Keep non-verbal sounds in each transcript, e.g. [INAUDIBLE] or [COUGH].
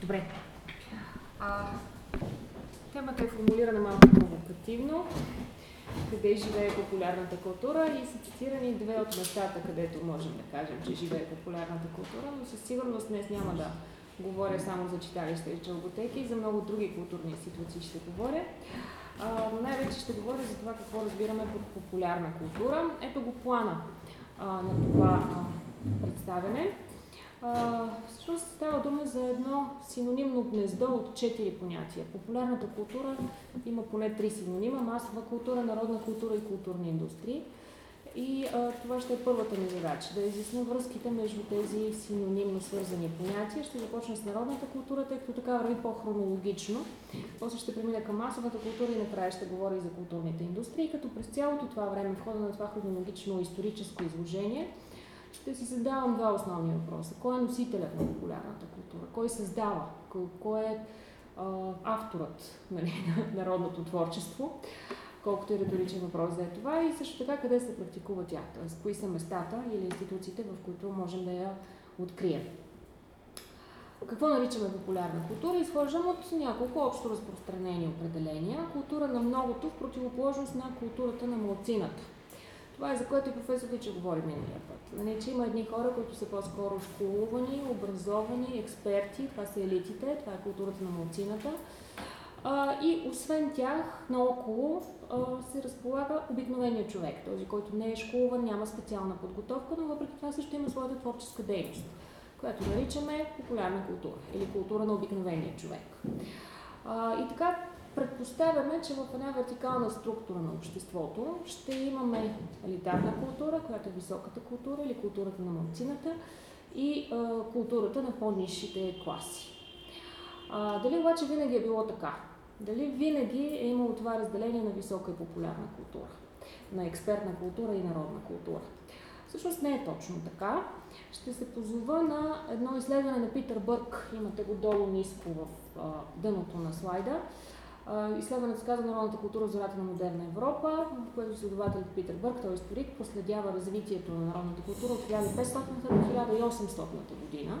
добре. А, темата е формулирана малко провокативно. Къде живее популярната култура и са цитирани две от местата, където можем да кажем, че живее популярната култура, но със сигурност днес няма да говоря само за читалища и чалготеки, за много други културни институции ще говоря. Но най-вече ще говоря за това какво разбираме под популярна култура. Ето го плана а, на това представяне. Всъщност става дума за едно синонимно гнездо от четири понятия. Популярната култура има поне три синонима масова култура, народна култура и културни индустрии. И а, това ще е първата ми задача, да изясня връзките между тези синонимно свързани понятия. Ще започна с народната култура, тъй като така върви по-хронологично. После ще премина към масовата култура и накрая ще говоря и за културните индустрии, като през цялото това време, в хода на това хронологично историческо изложение, ще си задавам два основни въпроса. Кой е носителят на популярната култура? Кой създава? Кой, е а, авторът нали, [LAUGHS] на народното творчество? колкото и риторичен въпрос за е това и също така къде се практикува тя, т.е. кои са местата или институциите, в които можем да я открием. Какво наричаме популярна култура? Изхождам от няколко общо разпространени определения. Култура на многото в противоположност на културата на малцината. Това е за което и професор Лича говори миналия път. Нали, че има едни хора, които са по-скоро школувани, образовани, експерти, това са елитите, това е културата на малцината. А, и освен тях, наоколо се разполага обикновения човек, този, който не е школуван, няма специална подготовка, но въпреки това също има своята творческа дейност, която наричаме популярна култура или култура на обикновения човек. И така предпоставяме, че в една вертикална структура на обществото ще имаме елитарна култура, която е високата култура или културата на малцината и а, културата на по-низшите класи. А, дали обаче винаги е било така? Дали винаги е имало това разделение на висока и популярна култура, на експертна култура и народна култура? Всъщност не е точно така. Ще се позова на едно изследване на Питър Бърк, имате го долу ниско в а, дъното на слайда. Изследването се казва Народната култура в зората на модерна Европа, което следовател Питър Бърк, той е историк, проследява развитието на народната култура от 1500 до 1800 година.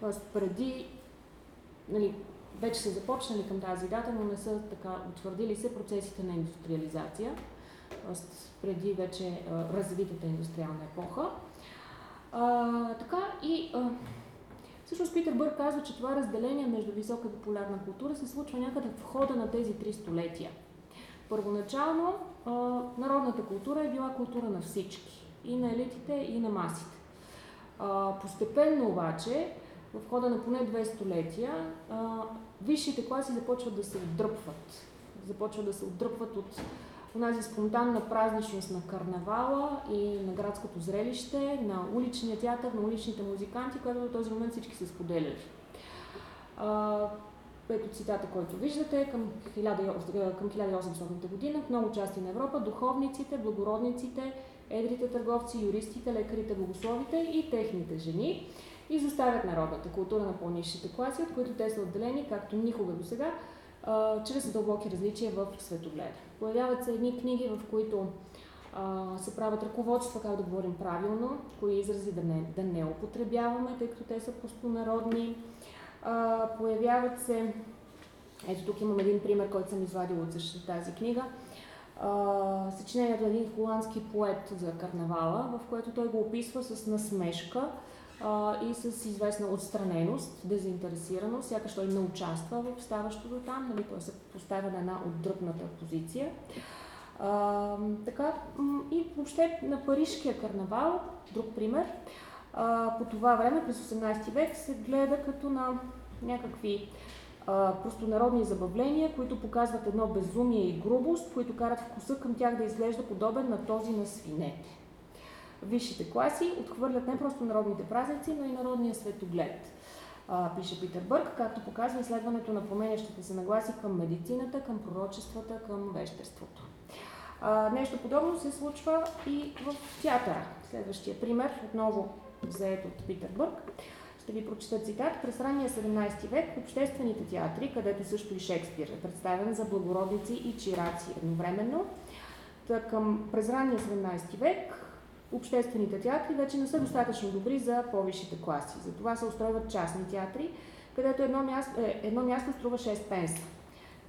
Тоест преди нали, вече са започнали към тази дата, но не са така утвърдили се процесите на индустриализация, т.е. преди вече развитата индустриална епоха. А, така и а, всъщност Питър Бърк казва, че това разделение между висока и популярна култура се случва някъде в хода на тези три столетия. Първоначално народната култура е била култура на всички, и на елитите, и на масите. Постепенно обаче в хода на поне две столетия, висшите класи започват да се отдръпват. Започват да се отдръпват от онази спонтанна празничност на карнавала и на градското зрелище, на уличния театър, на уличните музиканти, което до този момент всички са споделяли. ето цитата, който виждате, към, 1000, към 1800 година в много части на Европа духовниците, благородниците, едрите търговци, юристите, лекарите, богословите и техните жени изоставят народната култура на по-низшите класи, от които те са отделени, както никога до сега, чрез дълбоки различия в светогледа. Появяват се едни книги, в които а, се правят ръководства как да говорим правилно, кои изрази да не, да не употребяваме, тъй като те са простонародни. А, появяват се, ето тук имам един пример, който съм извадила от същата тази книга, съчинението на един холандски поет за карнавала, в което той го описва с насмешка, а, и с известна отстраненост, дезинтересираност, сякаш той не участва в ставащото там, нали, той се поставя на една отдръпната позиция. А, така, и въобще на Парижкия карнавал, друг пример, а, по това време, през 18 век, се гледа като на някакви а, простонародни забавления, които показват едно безумие и грубост, които карат вкуса към тях да изглежда подобен на този на свинете висшите класи отхвърлят не просто народните празници, но и народния светоглед. А, пише Питър Бърк, както показва изследването на променящите се нагласи към медицината, към пророчествата, към вещерството. А, нещо подобно се случва и в театъра. Следващия пример, отново взет от Питър Бърк. Ще ви прочета цитат. През ранния 17 век обществените театри, където също и Шекспир е представен за благородници и чираци едновременно, към през ранния 17 век обществените театри вече не са достатъчно добри за по-висшите класи. Затова се устройват частни театри, където едно място, е, едно място струва 6 пенса.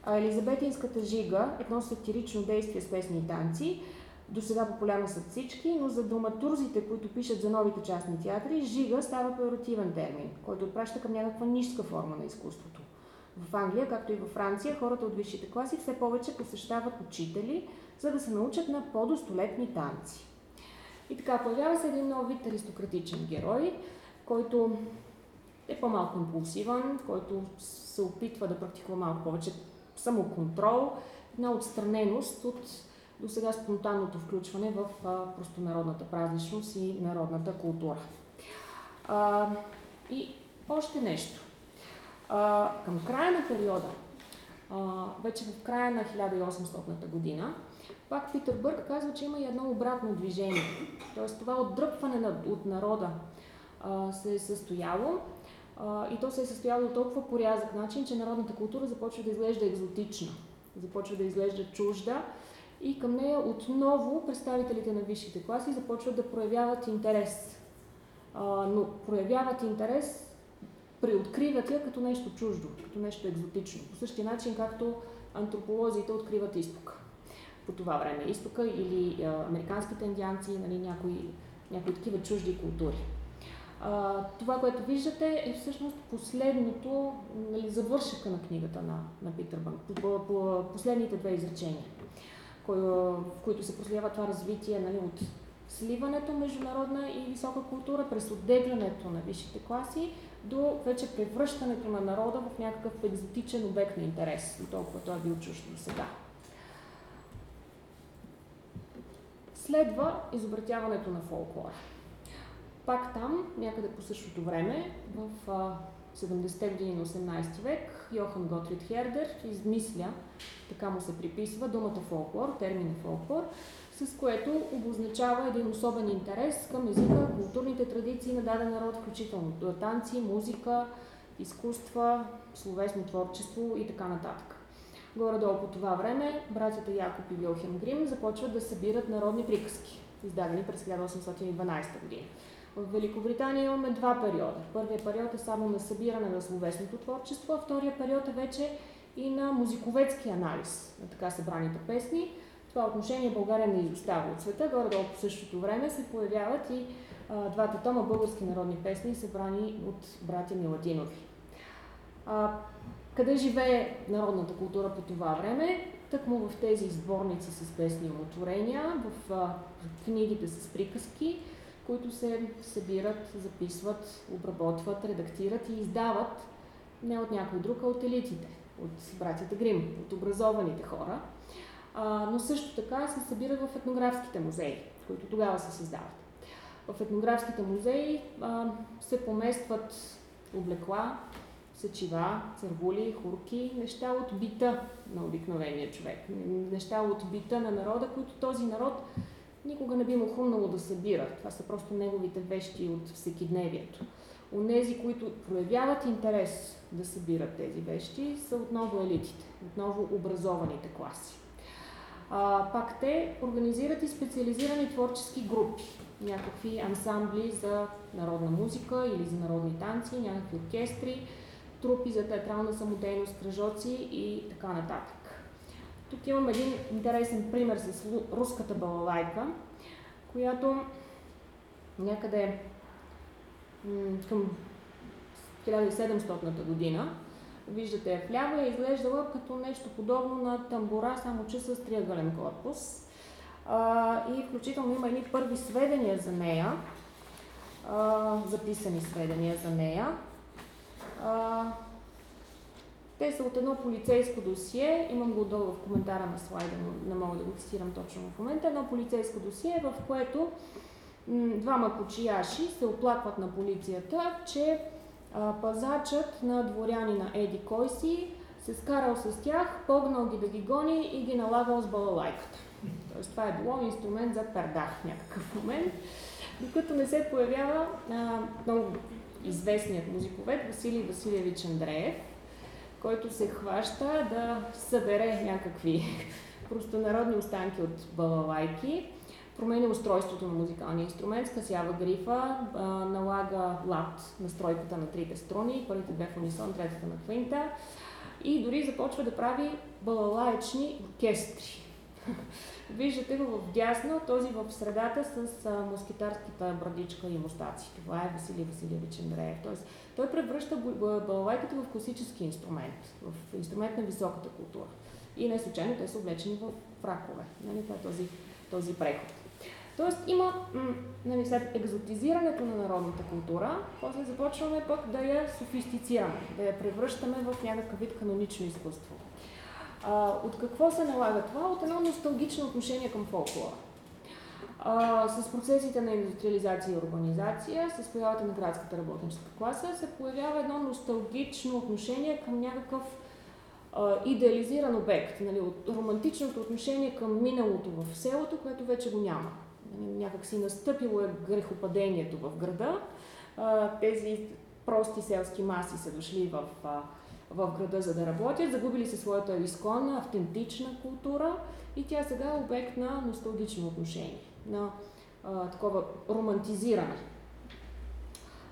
А Елизабетинската жига, едно сатирично действие с песни и танци, до сега популярна са всички, но за драматурзите, които пишат за новите частни театри, жига става пеоративен термин, който отпраща към някаква нишка форма на изкуството. В Англия, както и във Франция, хората от висшите класи все повече посещават учители, за да се научат на по-достолетни танци. И така, появява се един нов вид аристократичен герой, който е по-малко импулсивен, който се опитва да практикува малко повече самоконтрол, една отстраненост от до сега спонтанното включване в простонародната празничност и народната култура. А, и още нещо. А, към края на периода, а, вече в края на 1800 година, пак Питър Бърг казва, че има и едно обратно движение. Тоест това отдръпване от народа а, се е състояло а, и то се е състояло толкова порязък начин, че народната култура започва да изглежда екзотична, започва да изглежда чужда и към нея отново представителите на висшите класи започват да проявяват интерес. А, но проявяват интерес, преоткриват я като нещо чуждо, като нещо екзотично. По същия начин, както антрополозите откриват изтока по това време. Изтока или а, американските индианци, нали, някои, някои такива чужди култури. А, това, което виждате, е всъщност последното, нали, завършъка на книгата на, на Питър Бънк, по, по, по последните две изречения в които се проследява това развитие нали, от сливането международна и висока култура през отделянето на висшите класи до вече превръщането на народа в някакъв екзотичен обект на интерес, толкова той е бил чужд до сега. Следва изобретяването на фолклора. Пак там, някъде по същото време, в 70-те години на 18 век, Йохан Готрид Хердер измисля така му се приписва думата фолклор, термина фолклор, с което обозначава един особен интерес към езика, културните традиции на даден народ, включително танци, музика, изкуства, словесно творчество и така нататък. Горе-долу по това време братята Якоб и Вилхем Грим започват да събират народни приказки, издадени през 1812 година. В Великобритания имаме два периода. Първият период е само на събиране на словесното творчество, а втория период е вече и на музиковецки анализ на така събраните песни. В това отношение България не изостава от света. Горе-долу по същото време се появяват и а, двата тома български народни песни, събрани от братя Миладинови. А, къде живее народната култура по това време? Тъкмо в тези сборници с песни и отворения, в а, книгите с приказки, които се събират, записват, обработват, редактират и издават не от някой друг, а от елитите от братята Грим, от образованите хора, а, но също така се събират в етнографските музеи, които тогава се създават. В етнографските музеи а, се поместват облекла, сечива, цървули, хурки, неща от бита на обикновения човек, неща от бита на народа, които този народ никога не би му хрумнало да събира. Това са просто неговите вещи от всекидневието. Онези, които проявяват интерес да събират тези вещи, са отново елитите, отново образованите класи. А, пак те организират и специализирани творчески групи, някакви ансамбли за народна музика или за народни танци, някакви оркестри, трупи за театрална самодейност, кръжоци и така нататък. Тук имам един интересен пример с руската балалайка, която някъде към 1700 година. Виждате вляво е изглеждала като нещо подобно на тамбура, само че с триъгълен корпус. А, и включително има едни първи сведения за нея, а, записани сведения за нея. А, те са от едно полицейско досие, имам го долу в коментара на слайда, но не мога да го цитирам точно в момента, едно полицейско досие, в което двама кочияши се оплакват на полицията, че а, пазачът на дворянина Еди кой си се скарал с тях, погнал ги да ги гони и ги налагал с балалайката. Тоест това е било инструмент за пердах в някакъв момент, докато не се появява а, много известният музиковед Василий Василевич Андреев, който се хваща да събере някакви [LAUGHS] простонародни останки от балалайки променя устройството на музикалния инструмент, скъсява грифа, налага лад на стройката на трите струни, първите две в унисон, третата на квинта и дори започва да прави балалаечни оркестри. Виждате го в дясно, този в средата с москитарската брадичка и мустаци. Това е Василий Василевич Андреев. Тоест, той превръща балалайката в класически инструмент, в инструмент на високата култура. И не случайно те са облечени в фракове. Нали? Това е този, този преход. Тоест има, нали, след екзотизирането на народната култура, после започваме пък да я софистицираме, да я превръщаме в някакъв вид канонично изкуство. А, от какво се налага това? От едно носталгично отношение към фолклора. А, с процесите на индустриализация и урбанизация, с появата на градската работническа класа, се появява едно носталгично отношение към някакъв идеализиран обект, нали, от романтичното отношение към миналото в селото, което вече го няма. Нали, някак си настъпило е грехопадението в града. Тези прости селски маси са дошли в в града, за да работят, загубили се своята изконна, автентична култура и тя сега е обект на носталгично отношение, на а, такова романтизиране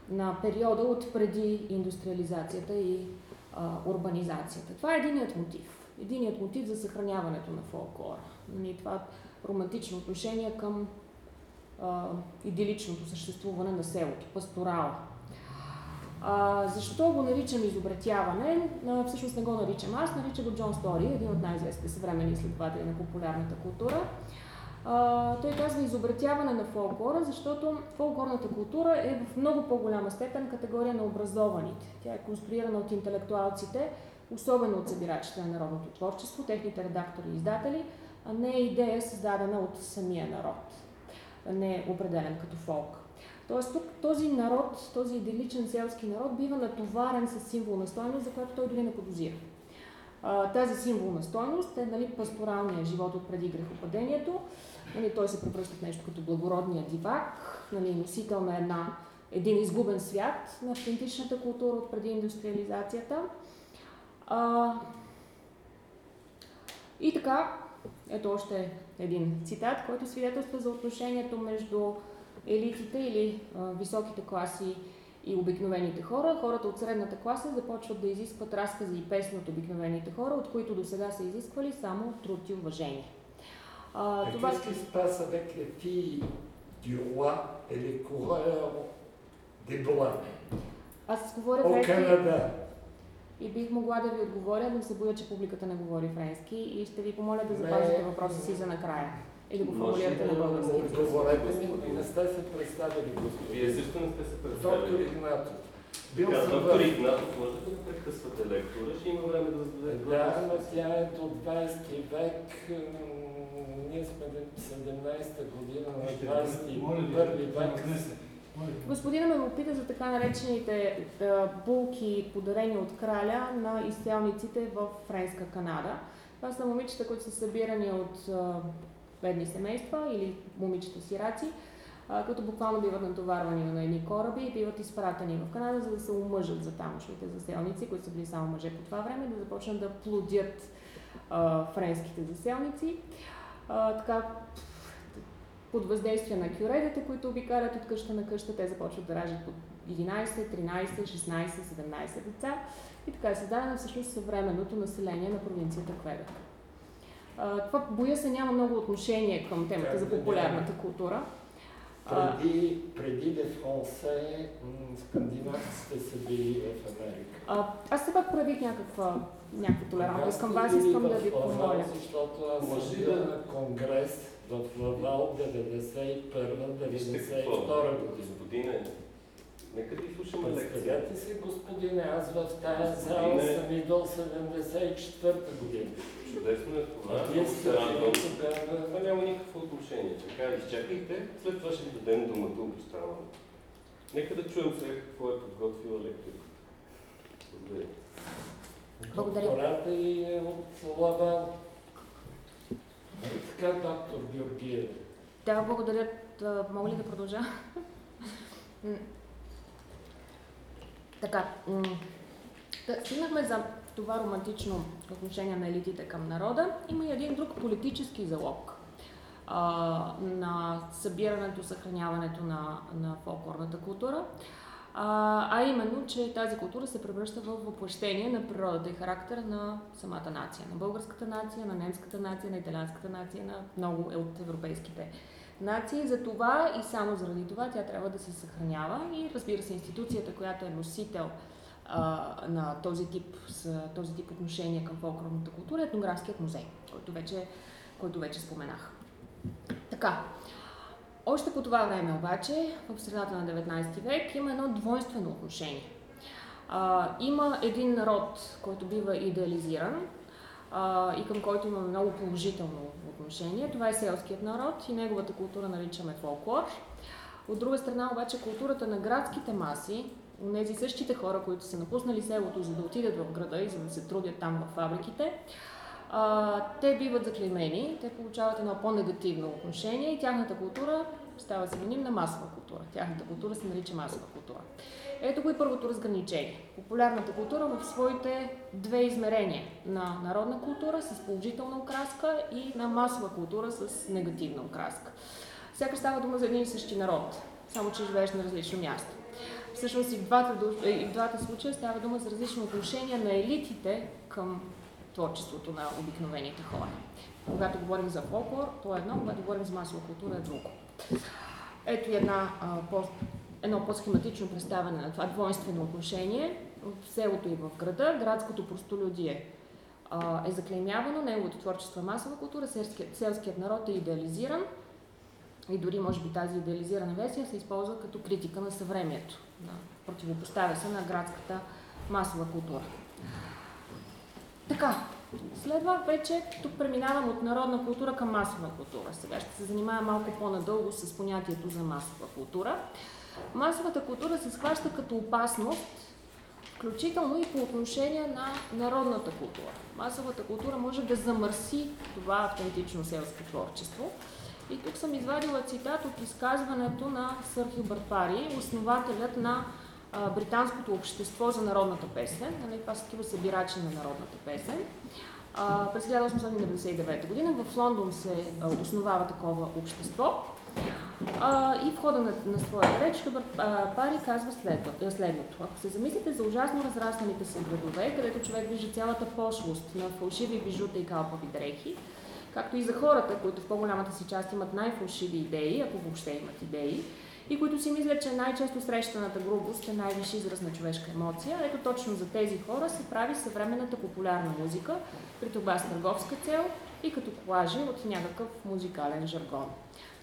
на периода от преди индустриализацията и а, урбанизацията. Това е единият мотив. Единият мотив за съхраняването на фолклора. Нали, това романтично отношение към а, идиличното съществуване на селото, пасторала. А, защо го наричам изобретяване? А, всъщност не го наричам аз, нарича го Джон Стори, един от най-известните съвременни изследователи на популярната култура. А, той казва изобретяване на фолклора, защото фолклорната култура е в много по-голяма степен категория на образованите. Тя е конструирана от интелектуалците, особено от събирачите на народното творчество, техните редактори и издатели, а не е идея създадена от самия народ, не е определен като фолк. Тоест тук този народ, този идиличен селски народ бива натоварен с символна стойност, за която той дори не подозира. Тази символна стойност е нали, пасторалния живот от преди грехопадението. Нали, той се превръща в нещо като благородния дивак, нали, носител на една, един изгубен свят на автентичната култура от преди индустриализацията. А, и така, ето още един цитат, който свидетелства за отношението между елитите или а, високите класи и обикновените хора, хората от средната класа започват да изискват разкази и песни от обикновените хора, от които до сега са изисквали само труд и уважение. А, това... Qu'est-ce qui se passe avec les filles du roi et les coureurs des bois? Аз говоря френски и бих могла да ви отговоря, но се боя, че публиката не говори френски и ще ви помоля да запазите въпроса си за накрая. Или го формулирате на български? Отговорете ми, не сте се представили, господин. Вие също не сте се представили. Доктор Игнатов. Бил така, съм доктор Игнатов, може да прекъсвате лектора, ще има време да зададете Да, но тя е до 20 век, ние сме 17-та година на 21 век. Господина ме попита за така наречените булки, подарени от краля на изселниците в Френска Канада. Това са момичета, които са събирани от бедни семейства или момичета сираци, които буквално биват натоварвани на едни кораби и биват изпратени в Канада, за да се омъжат за тамошните заселници, които са били само мъже по това време, да започнат да плодят а, френските заселници. А, така, под въздействие на кюредите, които обикалят от къща на къща, те започват да раждат под 11, 13, 16, 17 деца. И така е създадено всъщност съвременното население на провинцията Квебек това боя се няма много отношение към темата за популярната култура. Преди, преди де Франсе, скандинавците са били в Америка. А, аз все пак проявих някаква, някаква толерантност към вас, искам да ви помоля. Защото аз съм бил на конгрес в Лавал 91-92 година. Нека да слушаме лекция. Представете си, господине, аз в тази зала съм идол 74-та година. Чудесно е това. Вие сте. Това няма никакво отношение. Така, изчакайте, след това ще ви дадем думата, обещавам. Нека да чуем сега какво е подготвила лекторка. Благодаря. Благодаря. Доктората и е от Лавал. Така, доктор Георгиев. Да, благодаря. Мога ли да продължа? Така, стигнахме за това романтично отношение на елитите към народа, има и един друг политически залог, а, на събирането, съхраняването на, на фолклорната култура. А, а именно, че тази култура се превръща в въплъщение на природата и характера на самата нация. На българската нация, на немската нация, на италианската нация, на много от европейските нации. За това и само заради това тя трябва да се съхранява и разбира се институцията, която е носител а, на този тип, с, този тип отношение към фолклорната култура е етнографският музей, който вече, който вече споменах. Така, още по това време обаче, в средата на 19 век, има едно двойствено отношение. А, има един народ, който бива идеализиран и към който има много положително отношение. Това е селският народ и неговата култура наричаме фолклор. От друга страна обаче културата на градските маси, тези същите хора, които са напуснали селото, за да отидат в града и за да се трудят там в фабриките, а, те биват заклеймени, те получават едно по-негативно отношение и тяхната култура става синоним на масова култура. Тяхната култура се нарича масова култура. Ето го и първото разграничение. Популярната култура в своите две измерения на народна култура с положителна окраска и на масова култура с негативна окраска. Всяка става дума за един и същи народ, само че живееш на различно място. Всъщност и в двата, и в двата случая става дума за различно отношение на елитите към творчеството на обикновените хора. Когато говорим за фолклор, то е едно, когато говорим за масова култура е друго. Ето една, а, по, едно по-схематично представяне на това двойствено отношение. В селото и в града, градското простолюдие е заклеймявано, неговото творчество е масова култура, селският, селският народ е идеализиран и дори може би тази идеализирана версия се използва като критика на съвремието. Противопоставя се на градската масова култура. Така, следва вече, тук преминавам от народна култура към масова култура. Сега ще се занимая малко по-надълго с понятието за масова култура. Масовата култура се схваща като опасност, включително и по отношение на народната култура. Масовата култура може да замърси това автентично селско творчество. И тук съм извадила цитат от изказването на Сър Хилбърт Пари, основателят на британското общество за народната песен. Нали, това са такива събирачи на народната песен. През 1899 година в Лондон се основава такова общество. А, и в хода на, на своя реч Пари казва следва, следното. Ако се замислите за ужасно разрасналите се градове, където човек вижда цялата пошлост на фалшиви бижута и калпави дрехи, както и за хората, които в по-голямата си част имат най-фалшиви идеи, ако въобще имат идеи, и които си мислят, че най-често срещаната грубост е най-висши израз на човешка емоция. Ето точно за тези хора се прави съвременната популярна музика, при това с търговска цел и като колажи от някакъв музикален жаргон.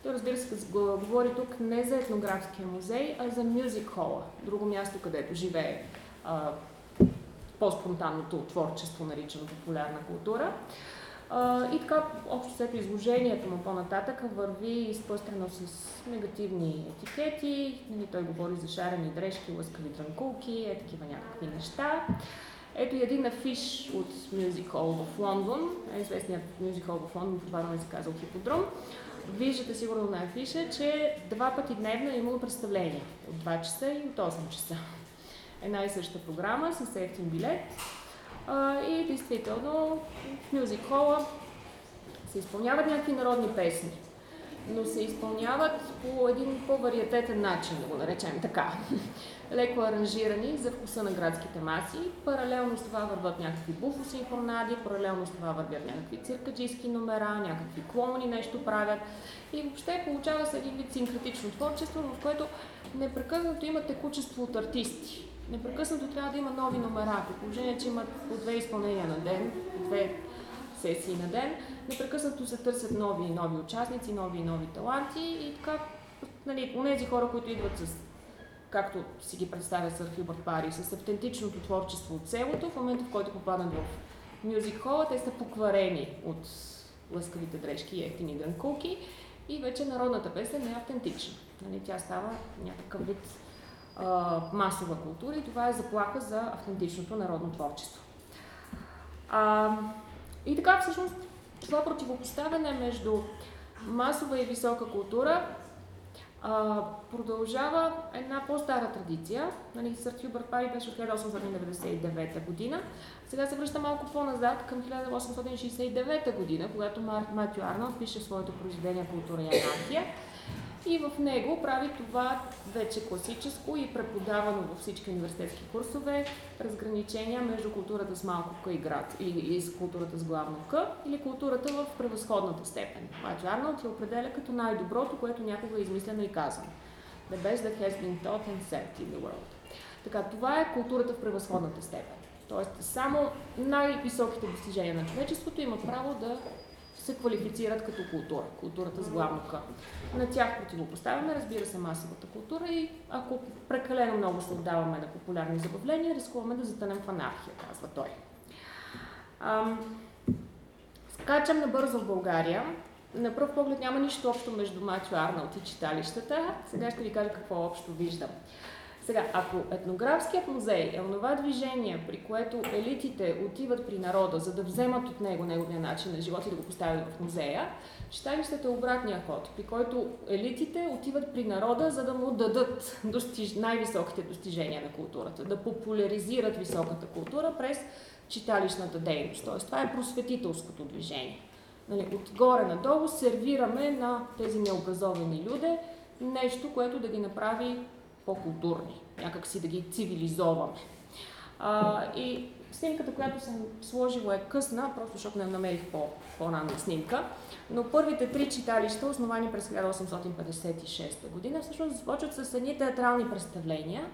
Той разбира се говори тук не за етнографския музей, а за мюзик хола, друго място, където живее по-спонтанното творчество, наричано популярна култура. И така, общо след изложението му по-нататък върви изпъстрено с негативни етикети. Нали, той говори за шарени дрежки, лъскави дрънкулки, е такива някакви неща. Ето и един афиш от Hall в Лондон, известният Hall в Лондон, това се казал Хиподром. Виждате сигурно на афиша, че два пъти дневно е имало представление. От 2 часа и от 8 часа. Една и съща програма с ефтин билет а, и действително в мюзик хола се изпълняват някакви народни песни, но се изпълняват по един по-вариететен начин, да го наречем така. Леко аранжирани за вкуса на градските маси. Паралелно с това върват някакви буфосинхронади, паралелно с това вървят някакви циркаджийски номера, някакви клоуни нещо правят. И въобще получава се един вид синкретично творчество, в което непрекъснато има текучество от артисти непрекъснато трябва да има нови номера. При положение, че имат по две изпълнения на ден, две сесии на ден, непрекъснато се търсят нови и нови участници, нови и нови таланти и така, нали, тези хора, които идват с както си ги представя Сър Хилбърт Пари, с автентичното творчество от селото, в момента в който попаднат в мюзик хола, те са покварени от лъскавите дрежки и ефтини дънкулки и вече народната песен е автентична. Нали, тя става някакъв вид а, масова култура и това е заплаха за автентичното народно творчество. А, и така всъщност това противопоставяне между масова и висока култура а, продължава една по-стара традиция. Нали, Сър Хюбърт Пари беше от 1899 година. Сега се връща малко по-назад към 1869 година, когато Матю Арнолд пише своето произведение Култура и анархия. И в него прави това вече класическо и преподавано във всички университетски курсове разграничения между културата с малко К и град или, или с културата с главно К или културата в превъзходната степен. Матю Арнолд я определя като най-доброто, което някога е измислено и казано. The best that has been taught and said in the world. Така, това е културата в превъзходната степен. Тоест, само най-високите достижения на човечеството имат право да се квалифицират като култура, културата с главно К. На тях противопоставяме, разбира се, масовата култура и ако прекалено много се отдаваме на популярни забавления, рискуваме да затънем в анархия, казва той. Ам, скачам набързо в България. На пръв поглед няма нищо общо между Матю Арнолд и читалищата. Сега ще ви кажа какво общо виждам. Сега, ако етнографският музей е онова движение, при което елитите отиват при народа, за да вземат от него неговия начин на живот и да го поставят в музея, читалището е обратния ход, при който елитите отиват при народа, за да му дадат достиж... най-високите достижения на културата, да популяризират високата култура през читалищната дейност. Тоест, това е просветителското движение. Нали, отгоре надолу сервираме на тези необразовани люди нещо, което да ги направи по-културни, някак си да ги цивилизоваме. А, и снимката, която съм сложила е късна, просто защото не намерих по, по-ранна снимка, но първите три читалища, основани през 1856 година, всъщност започват с едни театрални представления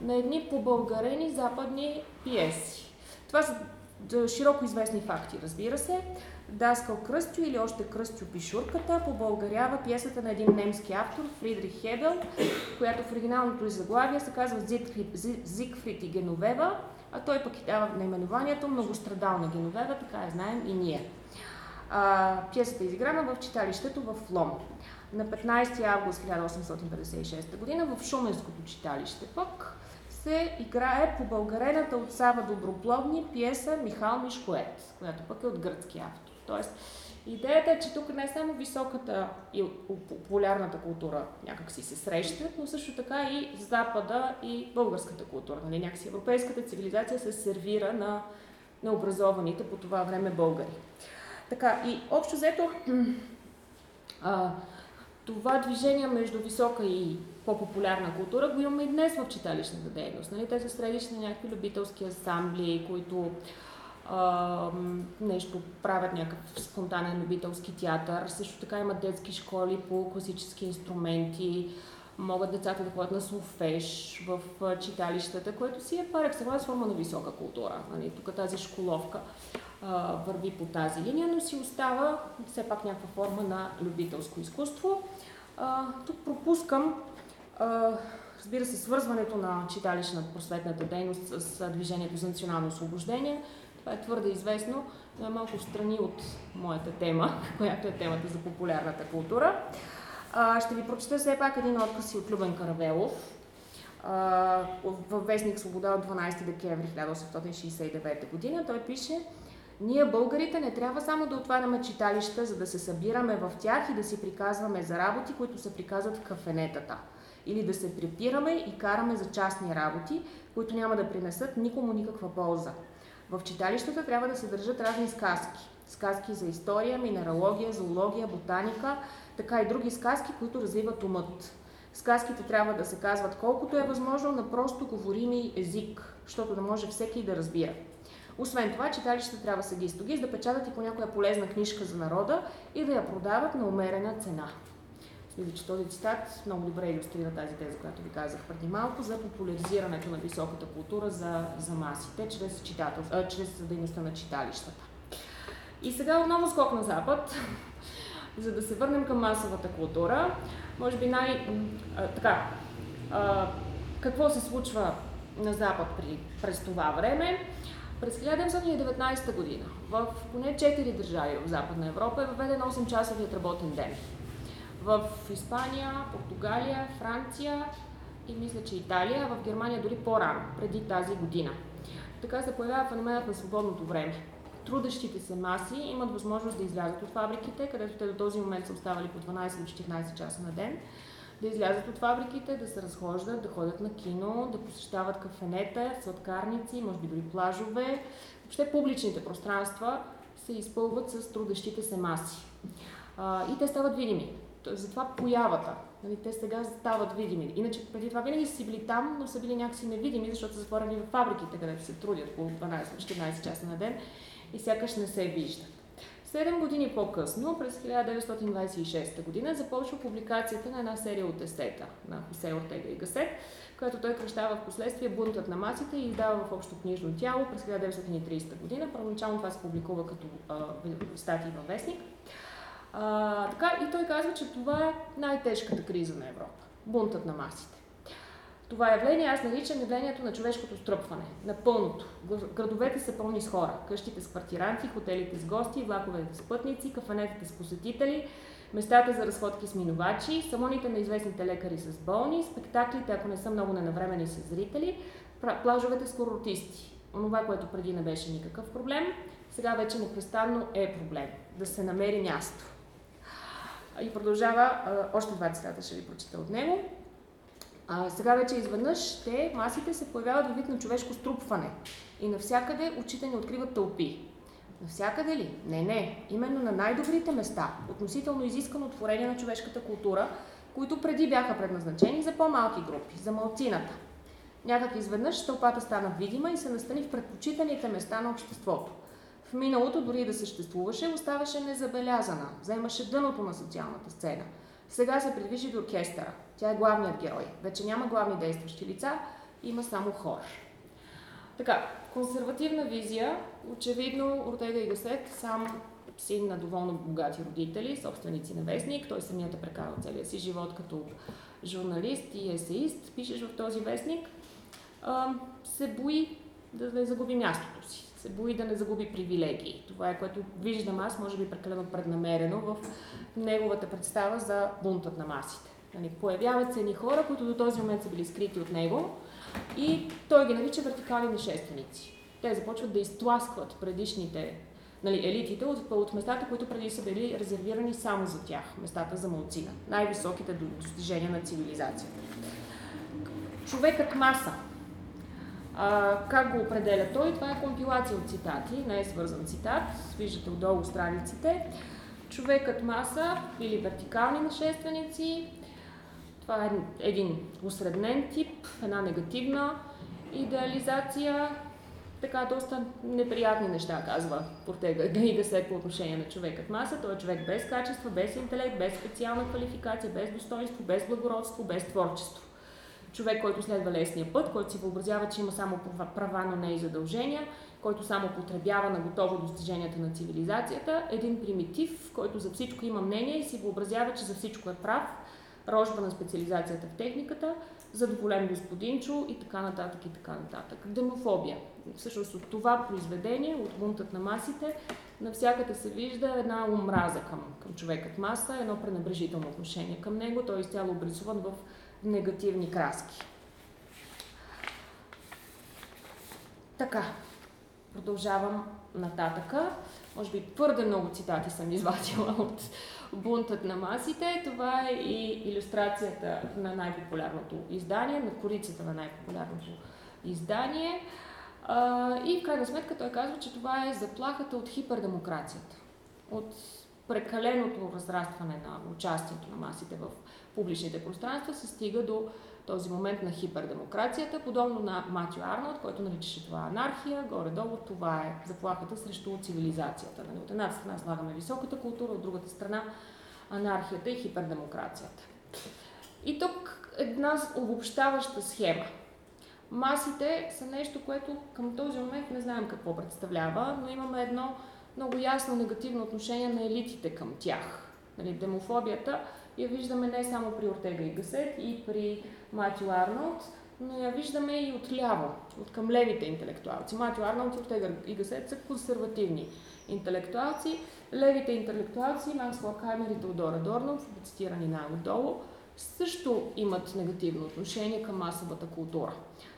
на едни побългарени западни пиеси. Това са широко известни факти, разбира се. Даскал Кръстю или още Кръстю Пишурката побългарява пиесата на един немски автор, Фридрих Хегел, която в оригиналното заглавие се казва Зигфрид и Геновева, а той пък и дава наименованието Многострадална Геновева, така я знаем и ние. А, пиесата е изиграна в читалището в Лом. На 15 август 1856 година в Шуменското читалище пък се играе по българената от Сава Доброплодни пиеса Михал Мишкоет, която пък е от гръцки автор. Тоест, идеята е, че тук не е само високата и популярната култура някак си се срещат, но също така и Запада и българската култура. Нали? Някакси европейската цивилизация се сервира на, на образованите по това време българи. Така, и общо взето, а, това движение между висока и по-популярна култура го имаме и днес в читалищната дейност. Нали? Те са средищни някакви любителски ансамбли, които нещо правят някакъв спонтанен любителски театър. Също така имат детски школи по класически инструменти. Могат децата да ходят на солфеж в читалищата, което си е пар екселенс форма на висока култура. Нали? Тук тази школовка а, върви по тази линия, но си остава все пак някаква форма на любителско изкуство. А, тук пропускам а, разбира се, свързването на читалищната просветната дейност с движението за национално освобождение. Това е твърде известно, но е малко страни от моята тема, [LAUGHS] която е темата за популярната култура. Ще ви прочета все пак един отказ от Любен Каравелов във вестник Свобода от 12 декември 1869 година. Той пише ние, българите, не трябва само да отваряме читалища, за да се събираме в тях и да си приказваме за работи, които се приказват в кафенетата. Или да се препираме и караме за частни работи, които няма да принесат никому никаква полза. В читалищата трябва да се държат разни сказки. Сказки за история, минералогия, зоология, ботаника, така и други сказки, които развиват умът. Сказките трябва да се казват колкото е възможно на просто говорими език, защото да може всеки да разбира. Освен това, читалищата трябва да са гистогиз, да печатат и по някоя полезна книжка за народа и да я продават на умерена цена. Мисля, че този цитат много добре иллюстрира тази теза, която ви казах преди малко, за популяризирането на високата култура за, за масите, чрез, читател, а, чрез дейността на читалищата. И сега отново скок на запад, [LAUGHS] за да се върнем към масовата култура. Може би най... А, така, а, какво се случва на запад при, през това време? През 1919 година в поне 4 държави в Западна Европа е въведен 8-часовият работен ден в Испания, Португалия, Франция и мисля, че Италия, в Германия дори по-рано, преди тази година. Така се появява феноменът на свободното време. Трудещите се маси имат възможност да излязат от фабриките, където те до този момент са оставали по 12 до 14 часа на ден, да излязат от фабриките, да се разхождат, да ходят на кино, да посещават кафенета, сладкарници, може би дори плажове. Въобще публичните пространства се изпълват с трудещите се маси. И те стават видими. Затова появата. Нали, те сега стават видими. Иначе преди това винаги си били там, но са били някакси невидими, защото са затворени в фабриките, където се трудят по 12-14 часа на ден и сякаш не се виждат. Седем години по-късно, през 1926 година, започва публикацията на една серия от естета на Хосе Ортега и Гасет, която той кръщава в последствие Бунтът на масите и издава в общо книжно тяло през 1930 година. Първоначално това се публикува като а, статии във вестник. А, така, и той казва, че това е най-тежката криза на Европа. Бунтът на масите. Това явление аз наричам явлението на човешкото стръпване, на пълното. Градовете са пълни с хора. Къщите с квартиранти, хотелите с гости, влаковете с пътници, кафанетите с посетители, местата за разходки с минувачи, салоните на известните лекари с болни, спектаклите, ако не са много ненавремени с зрители, плажовете с курортисти. Онова, което преди не беше никакъв проблем, сега вече непрестанно е проблем. Да се намери място. И продължава, още два цитата ще ви прочита от него. А, сега вече изведнъж те, масите, се появяват във вид на човешко струпване. И навсякъде очите ни откриват тълпи. Навсякъде ли? Не, не. Именно на най-добрите места, относително изискано творение на човешката култура, които преди бяха предназначени за по-малки групи, за малцината. Някак изведнъж тълпата стана видима и се настани в предпочитаните места на обществото. Миналото, дори да съществуваше, оставаше незабелязана, вземаше дъното на социалната сцена. Сега се придвижи до оркестъра. Тя е главният герой. Вече няма главни действащи лица, има само хор. Така, консервативна визия. Очевидно Ортега и Гасет, сам син на доволно богати родители, собственици на вестник, той самият е прекарал целия си живот като журналист и есеист, пишеш в този вестник, се бои да не загуби мястото си, се бои да не загуби привилегии. Това е което виждам аз, може би прекалено преднамерено в неговата представа за бунтът на масите. Нали, появяват се едни хора, които до този момент са били скрити от него и той ги нарича вертикални нашественици. Те започват да изтласкват предишните нали, елитите от, от местата, които преди са били резервирани само за тях, местата за малцина, най-високите достижения на цивилизацията. Човекът маса. А, как го определя той? Това е компилация от цитати, не е свързан цитат. Виждате отдолу страниците. Човекът маса или вертикални нашественици, това е един усреднен тип, една негативна идеализация, така доста неприятни неща, казва Портега и Гасет по отношение на човекът маса. Той е човек без качества, без интелект, без специална квалификация, без достоинство, без благородство, без творчество. Човек, който следва лесния път, който си въобразява, че има само права, но не и задължения, който само потребява на готово достиженията на цивилизацията, един примитив, който за всичко има мнение и си въобразява, че за всичко е прав, рожба на специализацията в техниката, задоволен господинчо и така нататък и така нататък. Демофобия. Всъщност от това произведение, от бунтът на масите, навсякъде се вижда една омраза към, към човекът маса, едно пренебрежително отношение към него. Той е изцяло обрисуван в негативни краски. Така, продължавам нататъка. Може би твърде много цитати съм извадила [LAUGHS] от Бунтът на масите. Това е и иллюстрацията на най-популярното издание, на корицата на най-популярното издание. И в крайна сметка той казва, че това е заплахата от хипердемокрацията, от прекаленото разрастване на участието на масите в публичните пространства се стига до този момент на хипердемокрацията, подобно на Матио Арнолд, който наричаше това анархия, горе-долу това е заплахата срещу цивилизацията. Нали, от едната страна слагаме високата култура, от другата страна анархията и хипердемокрацията. И тук една обобщаваща схема. Масите са нещо, което към този момент не знаем какво представлява, но имаме едно много ясно негативно отношение на елитите към тях. Нали, демофобията я виждаме не само при Ортега и Гасет, и при Матю Арнолд, но я виждаме и отляво, от към левите интелектуалци. Матю Арнолд и Ортега и Гасет са консервативни интелектуалци. Левите интелектуалци, Макс Локаймер и Теодора Дорнов, цитирани най-отдолу, също имат негативно отношение към масовата култура.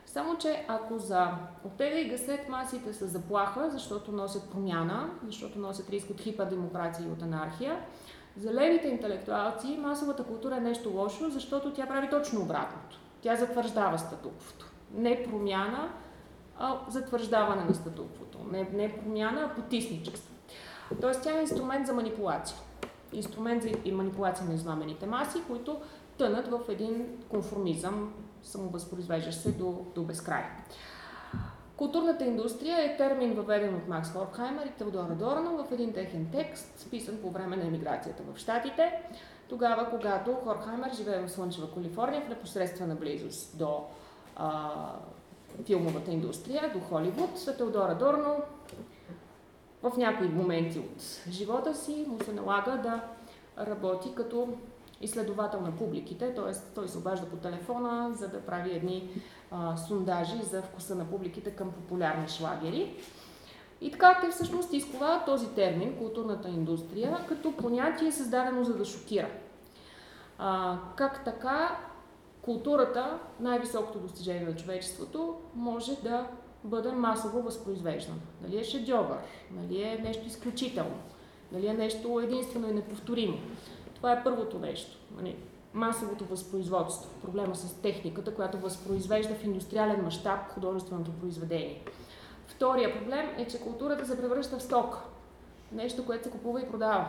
Само, че ако за Ортега и Гасет масите са заплаха, защото носят промяна, защото носят риск от хипердемокрация и от анархия, За левите интелектуалци масовата култура е нещо лошо, защото тя прави точно обратното. Тя затвърждава статуквото. Не промяна, а затвърждаване на статуквото. Не, не промяна, а потисничество. Тоест тя е инструмент за манипулация. Инструмент за манипулация на измамените маси, които тънат в един конформизъм, самовъзпроизвеждащ се до, до безкрай. Културната индустрия е термин въведен от Макс Хоркхаймер и Теодора Дорно в един техен текст, списан по време на емиграцията в Штатите, тогава, когато Хоркхаймер живее в Слънчева Калифорния в непосредствена близост до а, филмовата индустрия, до Холивуд. Теодора Дорно в някои моменти от живота си му се налага да работи като изследовател на публиките, т.е. той се обажда по телефона, за да прави едни сундажи за вкуса на публиките към популярни шлагери. И така те всъщност изковават този термин, културната индустрия, като понятие създадено за да шокира. А, как така културата, най-високото достижение на човечеството, може да бъде масово възпроизвеждана. Дали е шедьовър, нали е нещо изключително, дали е нещо единствено и неповторимо. Това е първото нещо. Масовото възпроизводство, проблема с техниката, която възпроизвежда в индустриален мащаб художественото произведение. Втория проблем е, че културата се превръща в сток. Нещо, което се купува и продава.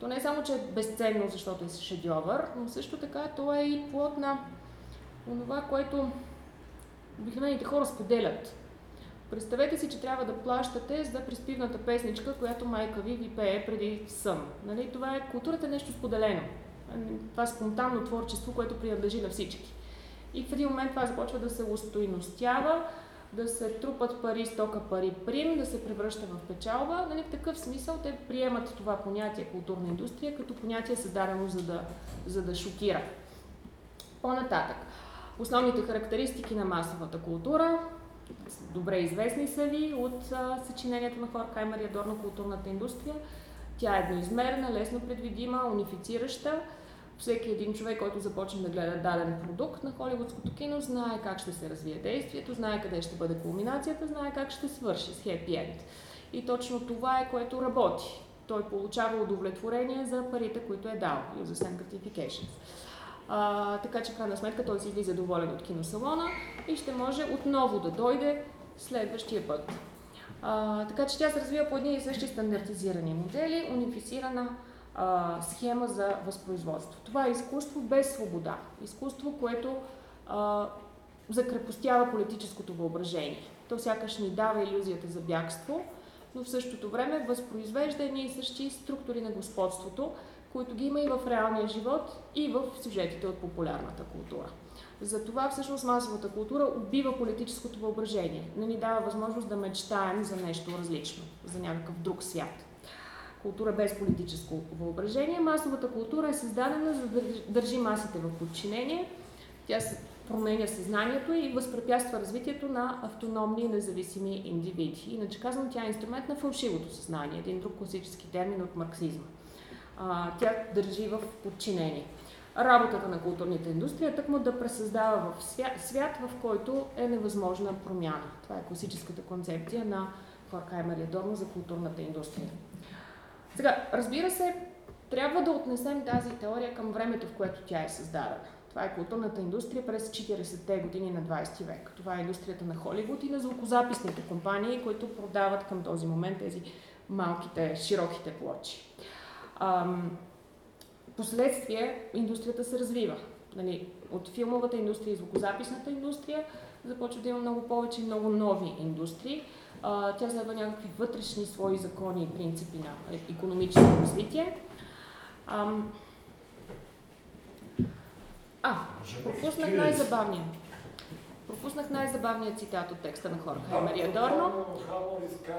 То не е само, че е безценно, защото е шедьовър, но също така то е и плод на това, което обикновените хора споделят. Представете си, че трябва да плащате за приспивната песничка, която майка ви ви пее преди сън. Нали? Това е, културата е нещо споделено. Това спонтанно творчество, което принадлежи на всички. И в един момент това започва да се устойностява, да се трупат пари, стока пари, прим, да се превръща в печалба. Нали, в такъв смисъл те приемат това понятие културна индустрия като понятие създадено за да, за да шокира. По-нататък. Основните характеристики на масовата култура, добре известни са ви от съчинението на Хоркаймер и Адорно културната индустрия. Тя е едноизмерна, лесно предвидима, унифицираща. Всеки един човек, който започне да гледа даден продукт на холивудското кино, знае как ще се развие действието, знае къде ще бъде кулминацията, знае как ще свърши с хепи енд. И точно това е което работи. Той получава удовлетворение за парите, които е дал. User and gratifications. А, така че в крайна сметка той си излиза доволен от киносалона и ще може отново да дойде следващия път. А, така че тя се развива по едни и същи стандартизирани модели, унифицирана а, схема за възпроизводство. Това е изкуство без свобода. Изкуство, което а, закрепостява политическото въображение. То сякаш ни дава иллюзията за бягство, но в същото време възпроизвежда едни и същи структури на господството, които ги има и в реалния живот, и в сюжетите от популярната култура. Затова всъщност масовата култура убива политическото въображение, не ни дава възможност да мечтаем за нещо различно, за някакъв друг свят. Култура без политическо въображение. Масовата култура е създадена за да държи масите в подчинение. Тя променя съзнанието и възпрепятства развитието на автономни и независими индивиди. Иначе казвам, тя е инструмент на фалшивото съзнание, един друг класически термин от марксизма тя държи в подчинение. Работата на културните индустрия е тъкмо да пресъздава в свят, в който е невъзможна промяна. Това е класическата концепция на Хоркаймер и за културната индустрия. Сега, разбира се, трябва да отнесем тази теория към времето, в което тя е създадена. Това е културната индустрия през 40-те години на 20 век. Това е индустрията на Холивуд и на звукозаписните компании, които продават към този момент тези малките, широките плочи. Последствие индустрията се развива. Нали, от филмовата индустрия и звукозаписната индустрия започва да има много повече и много нови индустрии. А, тя следва някакви вътрешни свои закони и принципи на економическо развитие. А, а пропуснах най-забавния. Пропуснах най-забавния цитат от текста на Хорхаймер и Адорно.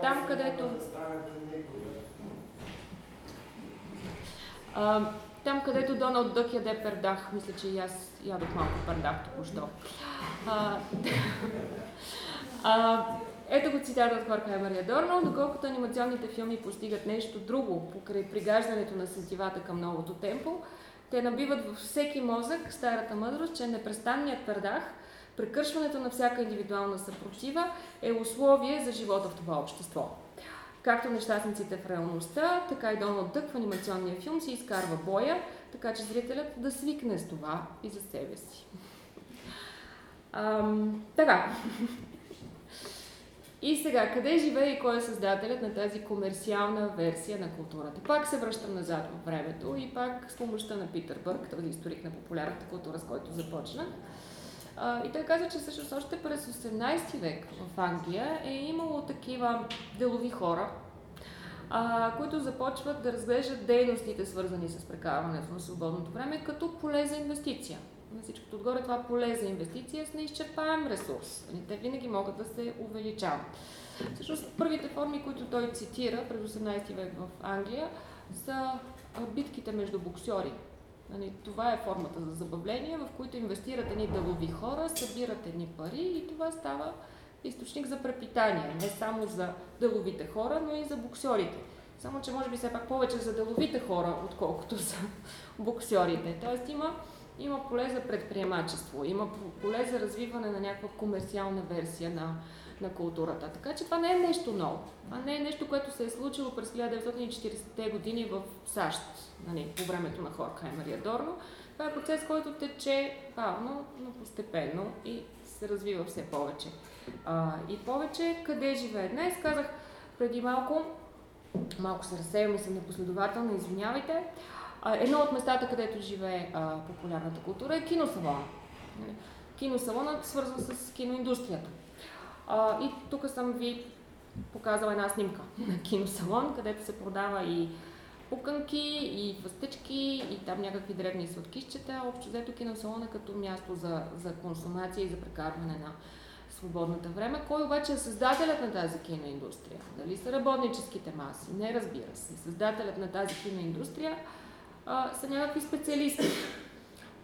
Там, където... А, там, където Доналд Дък яде пердах, мисля, че и аз ядох малко пердах току-що. А, [LAUGHS] а, ето го цитата от Хорхаймер и Адорно. Доколкото анимационните филми постигат нещо друго покрай пригаждането на сетивата към новото темпо, те набиват във всеки мозък старата мъдрост, че непрестанният пердах, прекършването на всяка индивидуална съпротива е условие за живота в това общество. Както нещастниците в реалността, така и Доналд Дък в анимационния филм си изкарва боя, така че зрителят да свикне с това и за себе си. Ам, така. И сега, къде живее и кой е създателят на тази комерциална версия на културата? Пак се връщам назад в времето и пак с помощта на Питър Бърк, този историк на популярната култура, с който започнах. и той каза, че всъщност още през 18 век в Англия е имало такива делови хора, които започват да разглеждат дейностите, свързани с прекарването на свободното време, като поле за инвестиция на всичкото отгоре това поле за инвестиция с неизчерпаем ресурс. Те винаги могат да се увеличават. Всъщност първите форми, които той цитира през 18 век в Англия, са битките между боксьори. Нали, това е формата за забавление, в които инвестират едни дълови хора, събират едни пари и това става източник за препитание. Не само за дъловите хора, но и за боксьорите. Само, че може би все пак повече за деловите хора, отколкото за боксьорите. Тоест има има поле за предприемачество, има поле за развиване на някаква комерциална версия на, на културата. Така че това не е нещо ново. Това не е нещо, което се е случило през 1940-те години в САЩ, нали, по времето на Хоркхаймер и Адорно. Това е процес, който тече бавно, но постепенно и се развива все повече. А, и повече къде живее днес, казах преди малко, малко се разсеявам и съм непоследователна, извинявайте. Едно от местата, където живее а, популярната култура е киносалона. Киносалонът свързан с киноиндустрията. А, и тук съм ви показала една снимка [LAUGHS] на киносалон, където се продава и пуканки, и фъстъчки, и там някакви древни сладкищета. Общо взето киносалон е като място за, за консумация и за прекарване на свободната време. Кой обаче е създателят на тази киноиндустрия? Дали са работническите маси? Не разбира се. Създателят на тази киноиндустрия са някакви специалисти.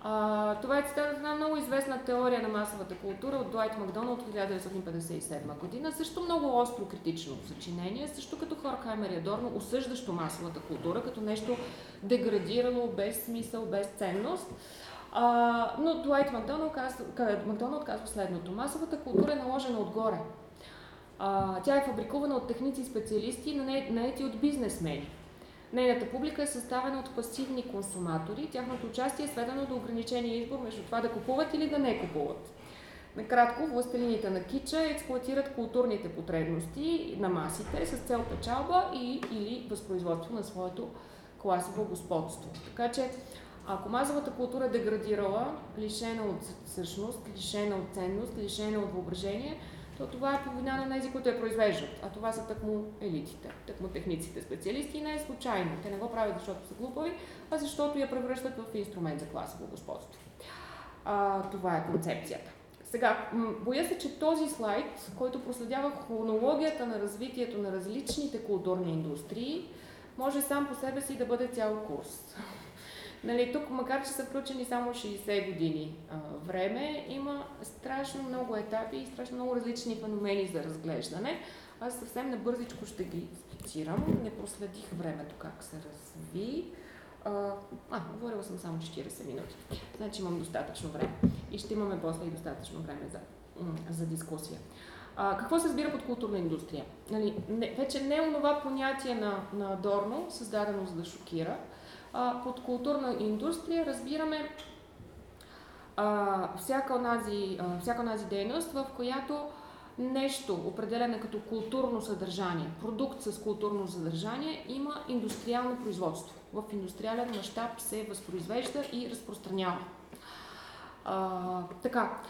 А, това е цитат от една много известна теория на масовата култура от Дуайт Макдоналд от 1957 година. Също много остро критично съчинение, също като Хорхаймер и Адорно, осъждащо масовата култура като нещо деградирано, без смисъл, без ценност. А, но Дуайт Макдоналд Макдоналд казва следното. Масовата култура е наложена отгоре. А, тя е фабрикувана от техници и специалисти, наети от бизнесмени. Нейната публика е съставена от пасивни консуматори. Тяхното участие е сведено до ограничения избор между това да купуват или да не купуват. Накратко, властелините на кича експлуатират културните потребности на масите с цел печалба и, или възпроизводство на своето класово господство. Така че, ако масовата култура е деградирала, лишена от същност, лишена от ценност, лишена от въображение, то това е по вина на тези, които я произвеждат. А това са тъкмо елитите, тъкмо техниците, специалисти и не е случайно. Те не го правят, защото са глупави, а защото я превръщат в инструмент за класово господство. А, това е концепцията. Сега, боя се, че този слайд, който проследява хронологията на развитието на различните културни индустрии, може сам по себе си да бъде цял курс. Нали, тук, макар че са включени само 60 години а, време, има страшно много етапи и страшно много различни феномени за разглеждане. Аз съвсем набързичко ще ги скицирам. Не проследих времето как се разви. А, а, говорила съм само 40 минути. Значи имам достатъчно време. И ще имаме после и достатъчно време за, за дискусия. А, какво се разбира под културна индустрия? Нали, не, вече не е онова понятие на, на Дорно, създадено за да шокира, под културна индустрия разбираме всяка, онази, всяка онази дейност, в която нещо, определено като културно съдържание, продукт с културно съдържание, има индустриално производство. В индустриален мащаб се възпроизвежда и разпространява. А, така,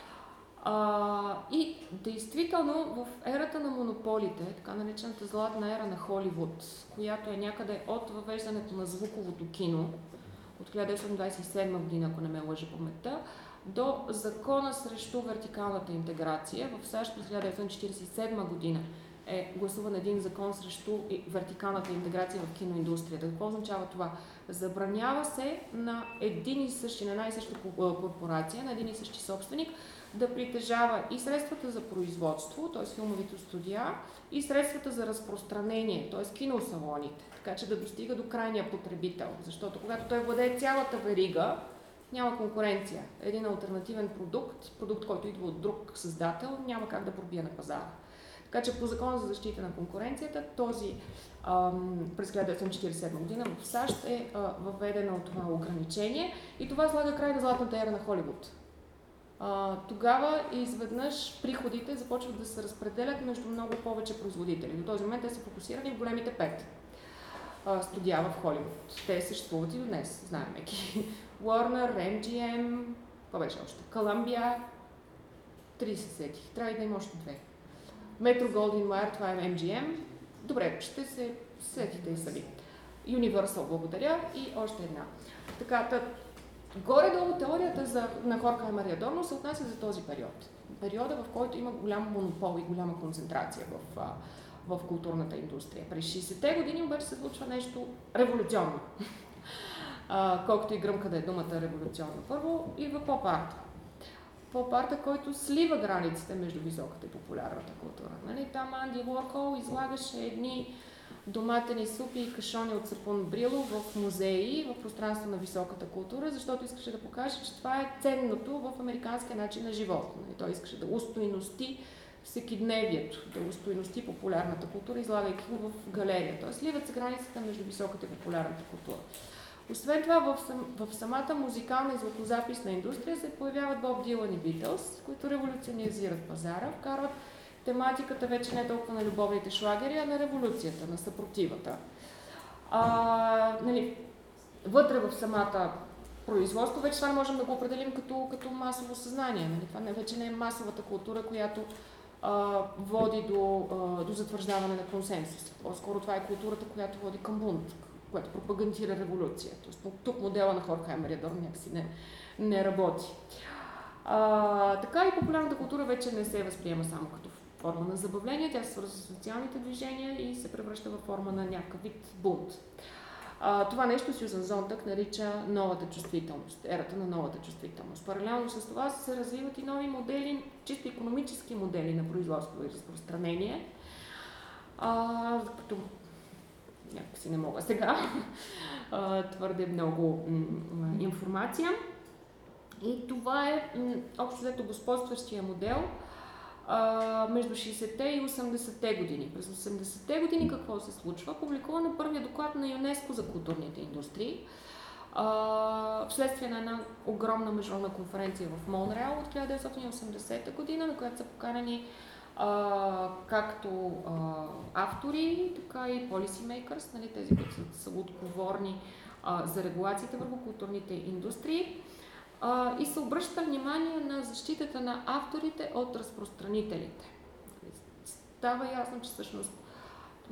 а, и действително в ерата на монополите, така наречената златна ера на Холивуд, която е някъде от въвеждането на звуковото кино от 1927 година, ако не ме лъжа паметта, до закона срещу вертикалната интеграция в САЩ през 1947 година е гласуван един закон срещу вертикалната интеграция в киноиндустрията. Какво означава това? Забранява се на един и същи, на една и съща корпорация, на един и същи собственик, да притежава и средствата за производство, т.е. филмовите студия, и средствата за разпространение, т.е. киносалоните, така че да достига до крайния потребител. Защото когато той владее цялата верига, няма конкуренция. Един альтернативен продукт, продукт, който идва от друг създател, няма как да пробие на пазара. Така че по закона за защита на конкуренцията този ам, през 1947 година в САЩ е а, въведено това ограничение и това слага край на златната ера на Холивуд. А, тогава изведнъж приходите започват да се разпределят между много повече производители. До този момент те са фокусирани в големите пет а, студия в Холивуд. Те съществуват и до днес, знаем ги. [LAUGHS] Warner, MGM, какво беше още? Columbia, три се сетих. Трябва да има още две. Metro Goldwyn Mayer, това е MGM. Добре, ще се сетите и сами. Universal, благодаря. И още една. Така, тът, горе-долу теорията за, на Хоркхаймер и Адорно се отнася за този период. Периода, в който има голям монопол и голяма концентрация в, в културната индустрия. През 60-те години обаче се случва нещо революционно. А, колкото и гръмка да е думата революционно. Първо идва поп-арта. Поп-арта, който слива границите между високата и популярната култура. Нали? Там Анди Уорхол излагаше едни доматени супи и кашони от сапун Брило в музеи, в пространство на високата култура, защото искаше да покаже, че това е ценното в американския начин на живот. Нали? Той искаше да устойности всекидневието, да устойности популярната култура, излагайки го в галерия. Тоест, сливат се границата между високата и популярната култура. Освен това, в, сам, в самата музикална и звукозаписна индустрия се появяват Боб Дилан и Битълс, които революционизират пазара, вкарват тематиката вече не толкова на любовните шлагери, а на революцията, на съпротивата. А, нали, вътре в самата производство, вече това можем да го определим като, като масово съзнание. Нали? Това не, вече не е масовата култура, която а, води до, а, до затвърждаване на консенсус. По-скоро това е културата, която води към бунт, която пропагандира революция. Тоест, тук модела на Хорхаймер Ядор някакси не, не работи. А, така и популярната култура вече не се възприема само като форма на забавление, тя се свързва с социалните движения и се превръща в форма на някакъв вид бунт. А, това нещо Сюзан Зонтък нарича новата чувствителност, ерата на новата чувствителност. Паралелно с това се развиват и нови модели, чисто економически модели на производство и разпространение, а, като някакси не мога сега, [LAUGHS] а, твърде много информация. И това е общо взето господстващия модел, а, между 60-те и 80-те години. През 80-те години какво се случва? Публикуван е първият доклад на ЮНЕСКО за културните индустрии. А, вследствие на една огромна международна конференция в Монреал от 1980 година, на която са поканени а, както а, автори, така и policymakers, нали, тези, които са, са отговорни а, за регулациите върху културните индустрии а, и се обръща внимание на защитата на авторите от разпространителите. Става ясно, че всъщност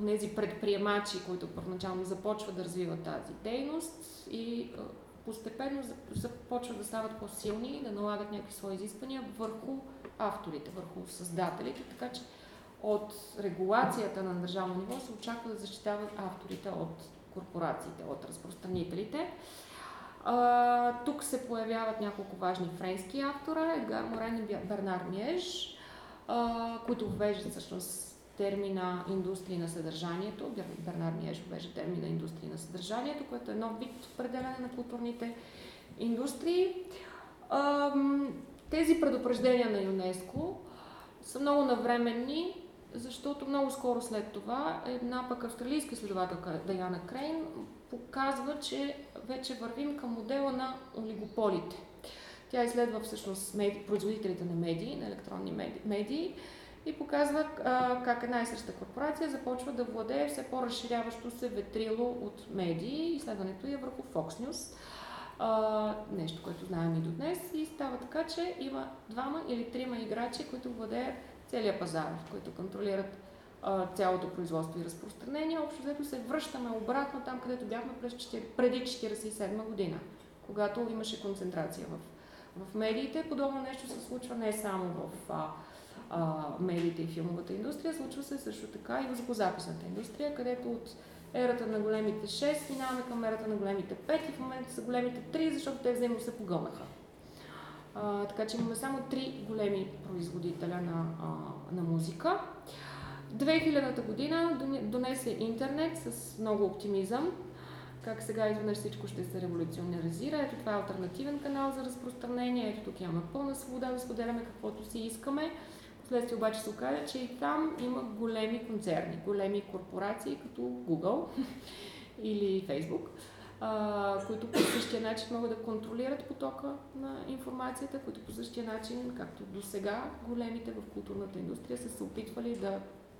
тези предприемачи, които първоначално започват да развиват тази дейност и а, постепенно започват да стават по-силни, да налагат някакви свои изисквания върху авторите, върху създателите, така че от регулацията на държавно ниво се очаква да защитават авторите от корпорациите, от разпространителите. Тук се появяват няколко важни френски автора, Едгар Морен и Бернар Миеж, а, които ввеждат всъщност термина индустрия на съдържанието. Бернар Миеж ввежда термина индустрия на съдържанието, което е нов вид определяне на културните индустрии. А, тези предупреждения на ЮНЕСКО са много навременни, защото много скоро след това една пък австралийска следователка Даяна Крейн показва, че вече вървим към модела на олигополите. Тя изследва всъщност меди, производителите на медии, на електронни медии, медии и показва а, как една и съща корпорация започва да владее все по-разширяващо се ветрило от медии. Изследването е върху Fox News. А, нещо, което знаем и до днес. И става така, че има двама или трима играчи, които владеят целият пазар, които контролират цялото производство и разпространение. Общо взето се връщаме обратно там, където бяхме през 4, преди 1947 година, когато имаше концентрация в, в медиите. Подобно нещо се случва не само в а, а, медиите и филмовата индустрия, случва се също така и в звукозаписната индустрия, където от ерата на големите 6 минаваме към ерата на големите 5 и в момента са големите 3, защото те взаимно се погълнаха. А, така че имаме само три големи производителя на, а, на музика. 2000-та година донесе интернет с много оптимизъм, как сега изведнъж всичко ще се революционеризира. Ето това е альтернативен канал за разпространение. Ето тук имаме пълна свобода да споделяме каквото си искаме. Следствие обаче се оказа, че и там има големи концерни, големи корпорации, като Google [LAUGHS] или Facebook, а, които по същия начин могат да контролират потока на информацията, които по същия начин, както до сега, големите в културната индустрия са се опитвали да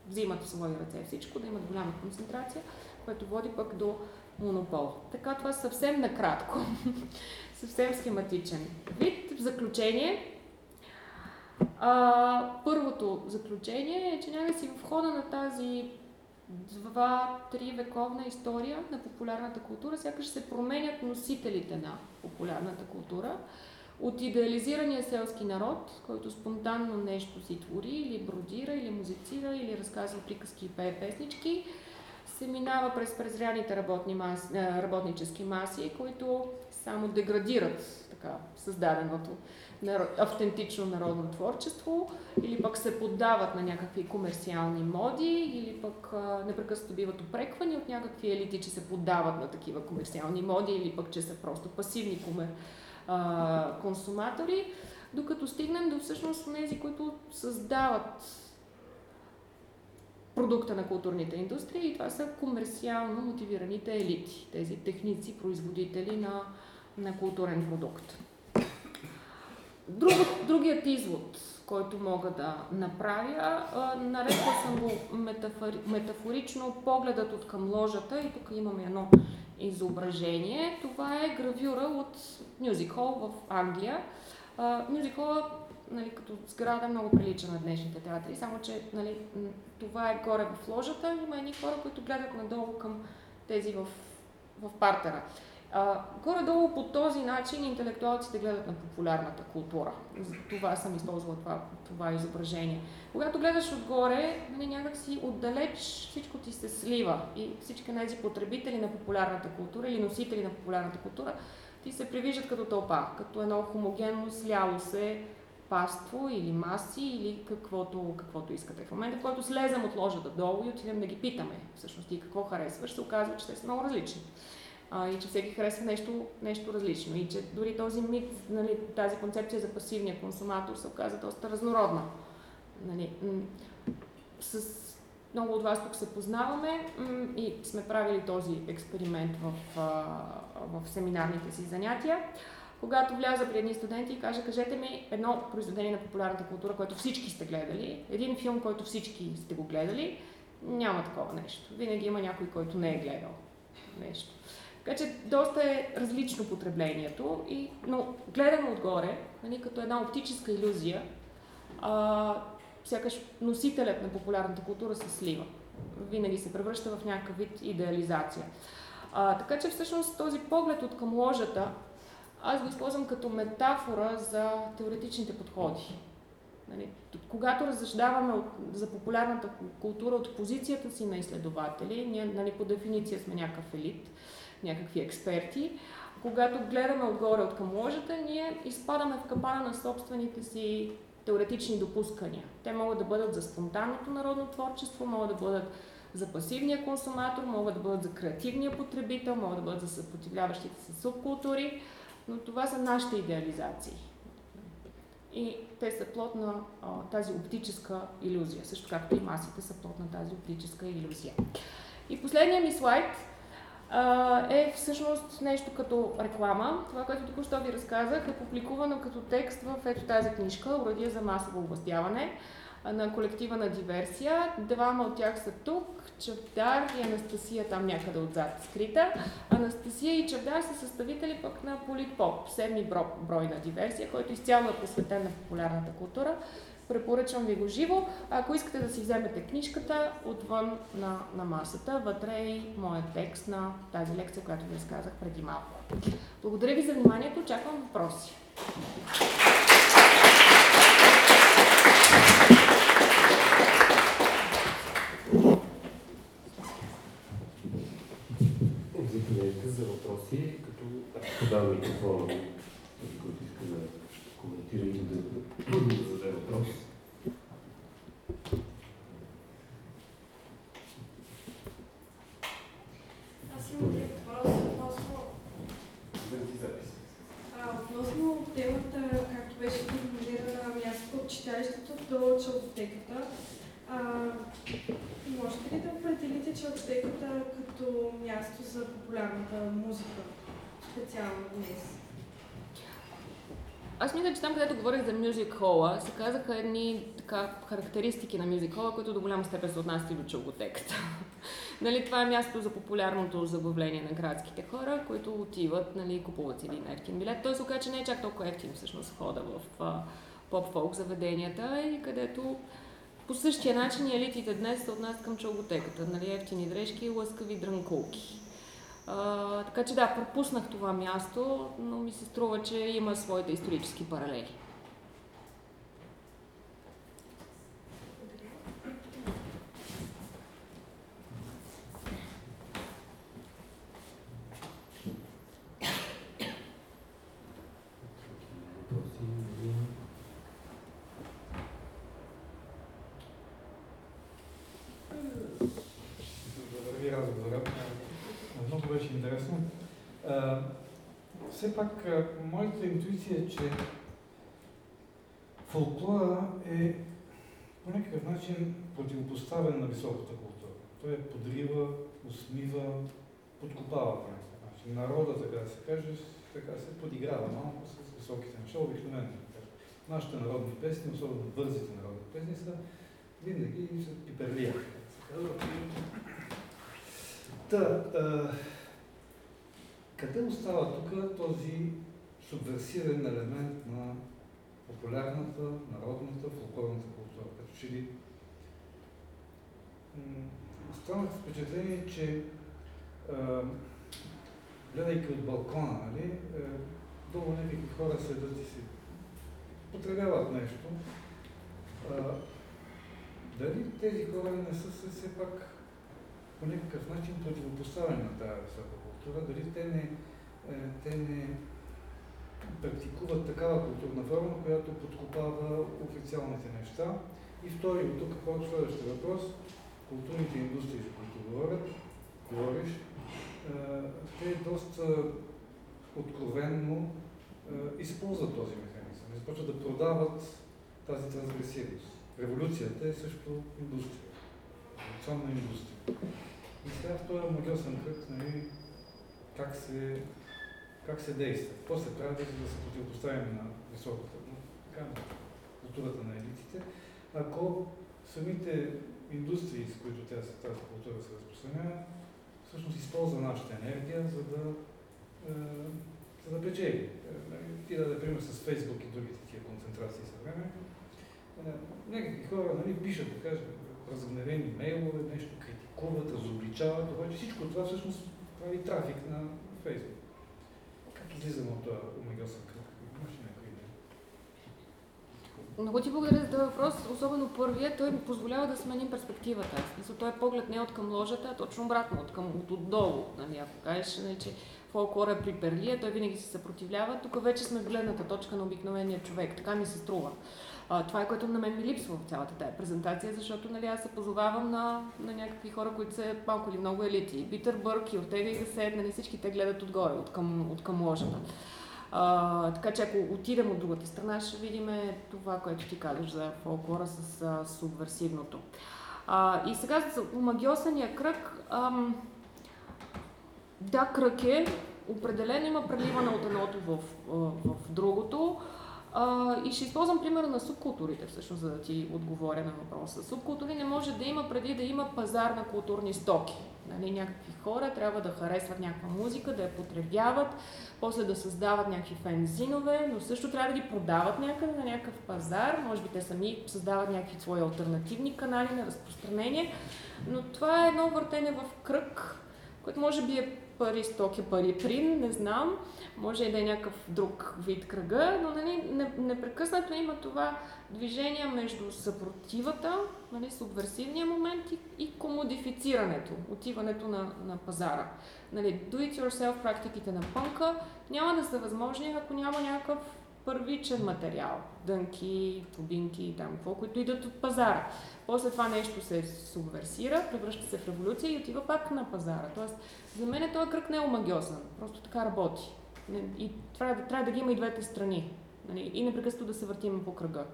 взимат в свои ръце всичко, да имат голяма концентрация, което води пък до монопол. Така това съвсем накратко, [LAUGHS] съвсем схематичен вид. В заключение, а, първото заключение е, че някакси в хода на тази два-три вековна история на популярната култура, сякаш се променят носителите на популярната култура. От идеализирания селски народ, който спонтанно нещо си твори, или бродира, или музицира, или разказва приказки и пее песнички, се минава през презряните работни маси, работнически маси, които само деградират така създаденото автентично народно творчество, или пък се поддават на някакви комерциални моди, или пък а, непрекъснато биват опреквани от някакви елити, че се поддават на такива комерциални моди, или пък че са просто пасивни комер, а, консуматори, докато стигнем до всъщност тези, които създават продукта на културните индустрии и това са комерциално мотивираните елити, тези техници, производители на, на културен продукт. Друг, другият извод, който мога да направя, нарекла съм го метафори, метафорично погледът от към ложата и тук имаме едно изображение. Това е гравюра от Music Hall в Англия. Hall нали, като сграда много прилича на днешните театри, само че нали, това е горе в ложата, има едни хора, които гледат надолу към тези в, в партера. Горе-долу по този начин интелектуалците гледат на популярната култура. За това съм използвала това, това изображение. Когато гледаш отгоре, нали, някак си отдалеч всичко ти се слива и всички тези потребители на популярната култура или носители на популярната култура ти се привиждат като тълпа, като едно хомогенно сляло се паство или маси или каквото, каквото искате. В момента, в който слезем от ложата долу и отидем да ги питаме всъщност ти какво харесваш, се оказва, че те са много различни а, и че всеки харесва нещо, нещо различно. И че дори този мит, нали, тази концепция за пасивния консуматор се оказа доста разнородна. Нали, с много от вас тук се познаваме и сме правили този експеримент в, в семинарните си занятия. Когато вляза при едни студенти и каже, кажете ми едно произведение на популярната култура, което всички сте гледали, един филм, който всички сте го гледали, няма такова нещо. Винаги има някой, който не е гледал нещо. Така че доста е различно потреблението, и, но гледано отгоре, нали, като една оптическа иллюзия, а, сякаш носителят на популярната култура се слива. Винаги се превръща в някакъв вид идеализация. А, така че всъщност този поглед от към ложата, аз го използвам като метафора за теоретичните подходи. Нали, когато разсъждаваме за популярната култура от позицията си на изследователи, ние нали, по дефиниция сме някакъв елит, някакви експерти. Когато гледаме отгоре от към ложата, ние изпадаме в капана на собствените си теоретични допускания. Те могат да бъдат за спонтанното народно творчество, могат да бъдат за пасивния консуматор, могат да бъдат за креативния потребител, могат да бъдат за съпротивляващите се субкултури, но това са нашите идеализации. И те са плод на а, тази оптическа иллюзия, също както и масите са плод на тази оптическа иллюзия. И последният ми слайд е всъщност нещо като реклама. Това, което току-що ви разказах, е публикувано като текст в ето тази книжка Уродия за масово областяване на колектива на диверсия. Двама от тях са тук, Чавдар и Анастасия там някъде отзад скрита. Анастасия и Чавдар са съставители пък на Политпоп, седми брой на диверсия, който изцяло е посветен на популярната култура. Препоръчвам ви го живо. Ако искате да си вземете книжката, отвън на, на масата, вътре е и моят текст на тази лекция, която ви разказах преди малко. Благодаря ви за вниманието. Очаквам въпроси. Заповядайте за въпроси, като подавам микрофона, Спирайте да, зададе въпрос. Аз имам въпрос относно... А, относно темата, както беше формулирана ами място от читалището до челотеката, а, можете ли да определите челотеката като място за популярната музика, специално днес? Аз мисля, че там, където говорих за мюзик хола, се казаха едни така, характеристики на мюзик хола, които до голяма степен се отнасят и до чълготекста. [LAUGHS] нали, това е място за популярното забавление на градските хора, които отиват, нали, купуват си един ефтин билет. Той се оказа, че не е чак толкова ефтин всъщност хода в поп-фолк заведенията и където по същия начин и елитите днес се отнасят към чълготеката. Нали, ефтини дрежки, лъскави дрънкулки. А, така че да, пропуснах това място, но ми се струва, че има своите исторически паралели. Все пак моята интуиция е, че фолклора е по някакъв начин противопоставен на високата култура. Той е подрива, усмива, подкопава по някакъв начин. Народа, така да се каже, така се подиграва малко с високите неща, обикновено. Нашите народни песни, особено бързите народни песни, са винаги са пиперлия. Та, къде остава тук този субверсиран елемент на популярната, народната, фолклорната култура? Като че ли останах впечатление, че гледайки от балкона, нали, долу някакви хора седат и си потребяват нещо. А, дали тези хора не са все пак по някакъв начин противопоставени на тази висока култура, дали те не, е, те не практикуват такава културна форма, която подкопава официалните неща. И втори, от тук по следващия въпрос, културните индустрии, за които говорят, говориш, е, те доста откровенно е, използват този механизъм. Започват да продават тази трансгресивност. Революцията е също индустрия. Революционна индустрия. И сега в този магиосен кръг, нали, как се, как се действа. Какво се прави, за да се противопоставим на високата, на, културата на елитите, ако самите индустрии, с които тя, тази култура се разпространява, всъщност използва нашата енергия, за да, е, за да печели. Е, ти да например с Фейсбук и другите такива концентрации за време, е, някакви хора нали, пишат, да кажем, разгневени мейлове, нещо критикуват, разобличават, обаче всичко това всъщност прави трафик на Фейсбук. Как излизаме от този омегасен кръг? Имаш идея? Много ти благодаря за този въпрос, особено първият. Той ми позволява да сменим перспективата. Смисъл, той е поглед не от към ложата, а точно обратно, от към от отдолу. Нали, ако кажеш, нали, че фолклора е при Перлия, той винаги се съпротивлява. Тук вече сме гледната точка на обикновения човек. Така ми се струва. Това е което на мен ми липсва в цялата тази презентация, защото нали, аз се позовавам на, на някакви хора, които са малко или много елити. Питър Бърк и Ортега и Гасет, нали, всички те гледат отгоре, от към, от към ложата. А, така че ако отидем от другата страна, ще видим това, което ти казваш за фолклора с а, субверсивното. А, и сега за магиосания кръг. Ам, да, кръг е. Определено има преливане от едното в, в другото. А, и ще използвам примера на субкултурите, всъщност, за да ти отговоря на въпроса. Субкултури не може да има преди да има пазар на културни стоки. Нали, някакви хора трябва да харесват някаква музика, да я потребяват, после да създават някакви фензинове, но също трябва да ги продават някъде на някакъв пазар. Може би те сами създават някакви свои альтернативни канали на разпространение. Но това е едно въртене в кръг, което може би е пари, стоки, пари, прин, не знам. Може и да е някакъв друг вид кръга, но нали, непрекъснато има това движение между съпротивата, нали, субверсивния момент и, и комодифицирането, отиването на, на пазара. Нали, do-it-yourself практиките на пънка няма да са възможни, ако няма някакъв първичен материал, дънки, тубинки и там какво, които идват от пазара. После това нещо се субверсира, превръща се в революция и отива пак на пазара. Тоест, за мен този кръг не е омагиосен, просто така работи. И трябва, трябва да ги има и двете страни. Нали? И непрекъснато да се въртим по кръга.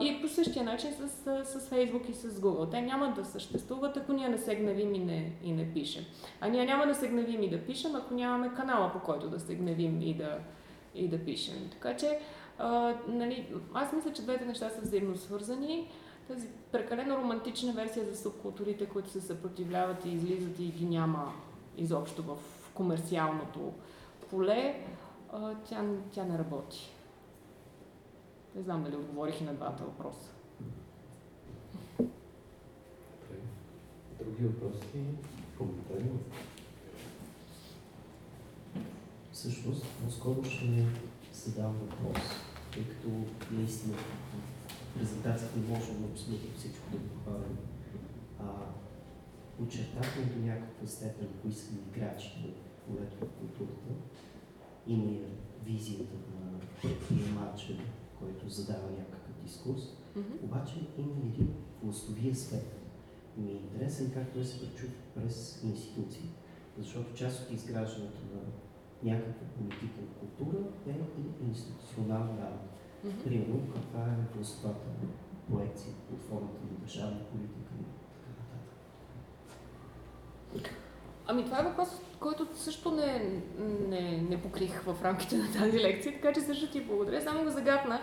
И по същия начин с, с, с Facebook и с Google. Те няма да съществуват, ако ние не се гневим и не, и не пишем. А ние няма да се гневим и да пишем, ако нямаме канала, по който да се гневим и да, и да пишем. Така че, нали, аз мисля, че двете неща са взаимно свързани. Тази прекалено романтична версия за субкултурите, които се съпротивляват и излизат и ги няма изобщо в комерциалното поле, а, тя, тя не работи. Не знам дали отговорих и на двата въпроса. Други въпроси? Коментари? Всъщност, наскоро ще задам въпрос, тъй като наистина презентацията не можем да абсолютно всичко да похвалим. А, очертахме до някаква степен кои са играчите в полето на културата. Има и визията на приемача, който задава някакъв дискурс. Mm-hmm. Обаче има един философи аспект. Ми е интересен как той се пречува през институции. Защото част от изграждането на някаква политика култура е и институционална работа. Mm-hmm. Примерно, каква е философата на проекция под формата на държавна политика и така нататък. Ами това е въпрос, който също не, не, не покрих в рамките на тази лекция, така че също ти благодаря. Само го загатнах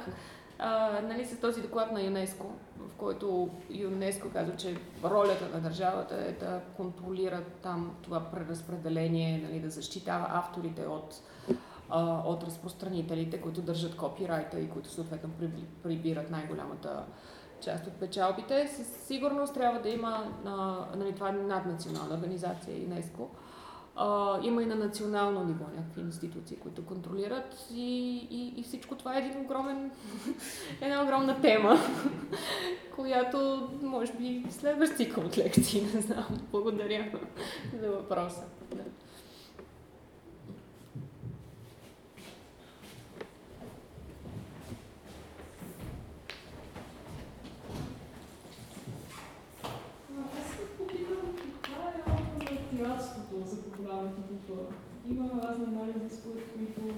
а, нали, с този доклад на ЮНЕСКО, в който ЮНЕСКО казва, че ролята на държавата е да контролира там това преразпределение, нали, да защитава авторите от, а, от разпространителите, които държат копирайта и които съответно прибират най-голямата част от печалбите. Със сигурност трябва да има, а, нали, това е наднационална организация ЮНЕСКО, има и на национално ниво някакви институции, които контролират и, и, и всичко това е един огромен, [LAUGHS] една огромна тема, [LAUGHS] която може би следващ цикъл от лекции, [LAUGHS] не знам. Благодаря за въпроса. Да. Cosmo this School 340.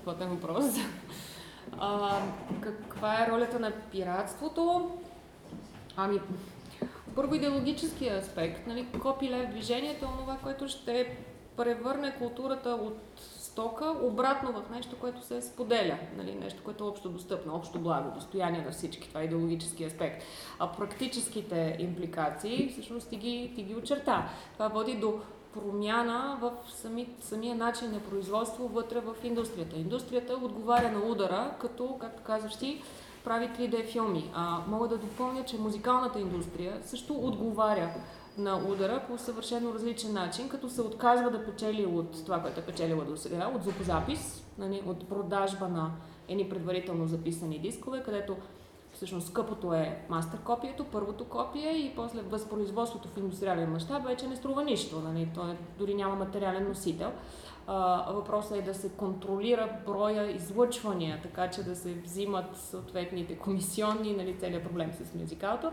Страхотен въпрос. [LAUGHS] А, каква е ролята на пиратството? Ами, първо идеологическия аспект. Нали, Копилев движението е това, което ще превърне културата от стока обратно в нещо, което се споделя. Нали, нещо, което е общо достъпно, общо благо, достояние на всички. Това е идеологически аспект. А практическите импликации всъщност ти ги, ти ги очерта. Това води до промяна в сами, самия начин на производство вътре в индустрията. Индустрията отговаря на удара, като, както казваш ти, прави 3D филми. А, мога да допълня, че музикалната индустрия също отговаря на удара по съвършено различен начин, като се отказва да печели от това, което е печелила до сега, от звукозапис, нали, от продажба на едни предварително записани дискове, където всъщност скъпото е мастер копието, първото копие и после възпроизводството в индустриален мащаб вече не струва нищо. Нали? Той дори няма материален носител. А, въпросът е да се контролира броя излъчвания, така че да се взимат съответните комисионни, нали, целият проблем с мюзикалто.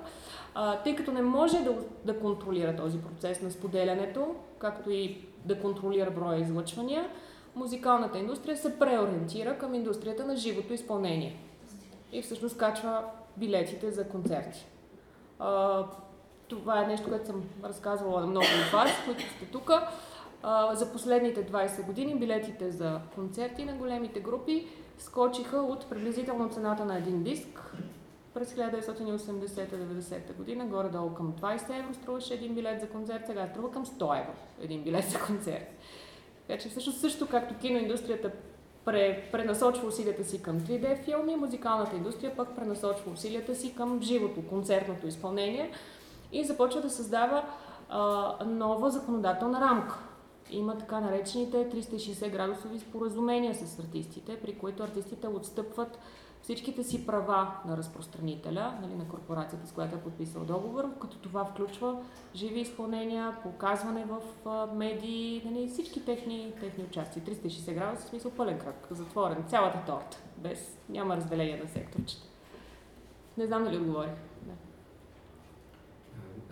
А, тъй като не може да, да контролира този процес на споделянето, както и да контролира броя излъчвания, музикалната индустрия се преориентира към индустрията на живото изпълнение. И всъщност качва билетите за концерти. А, това е нещо, което съм разказвала на много от вас, които сте тук. За последните 20 години билетите за концерти на големите групи скочиха от приблизително цената на един диск през 1980-90 година, горе-долу към 20 евро струваше един билет за концерт, сега струва към 100 евро един билет за концерт. Така че всъщност също както киноиндустрията пренасочва усилията си към 3D филми, музикалната индустрия пък пренасочва усилията си към живото, концертното изпълнение и започва да създава а, нова законодателна рамка. Има така наречените 360 градусови споразумения с артистите, при които артистите отстъпват всичките си права на разпространителя, нали, на корпорацията, с която е подписал договор, като това включва живи изпълнения, показване в медии, нали, всички техни, техни участия. 360 градуса, в смисъл пълен кръг, затворен, цялата торта, без, няма разделение на секторчета. Не знам дали отговорих. Да.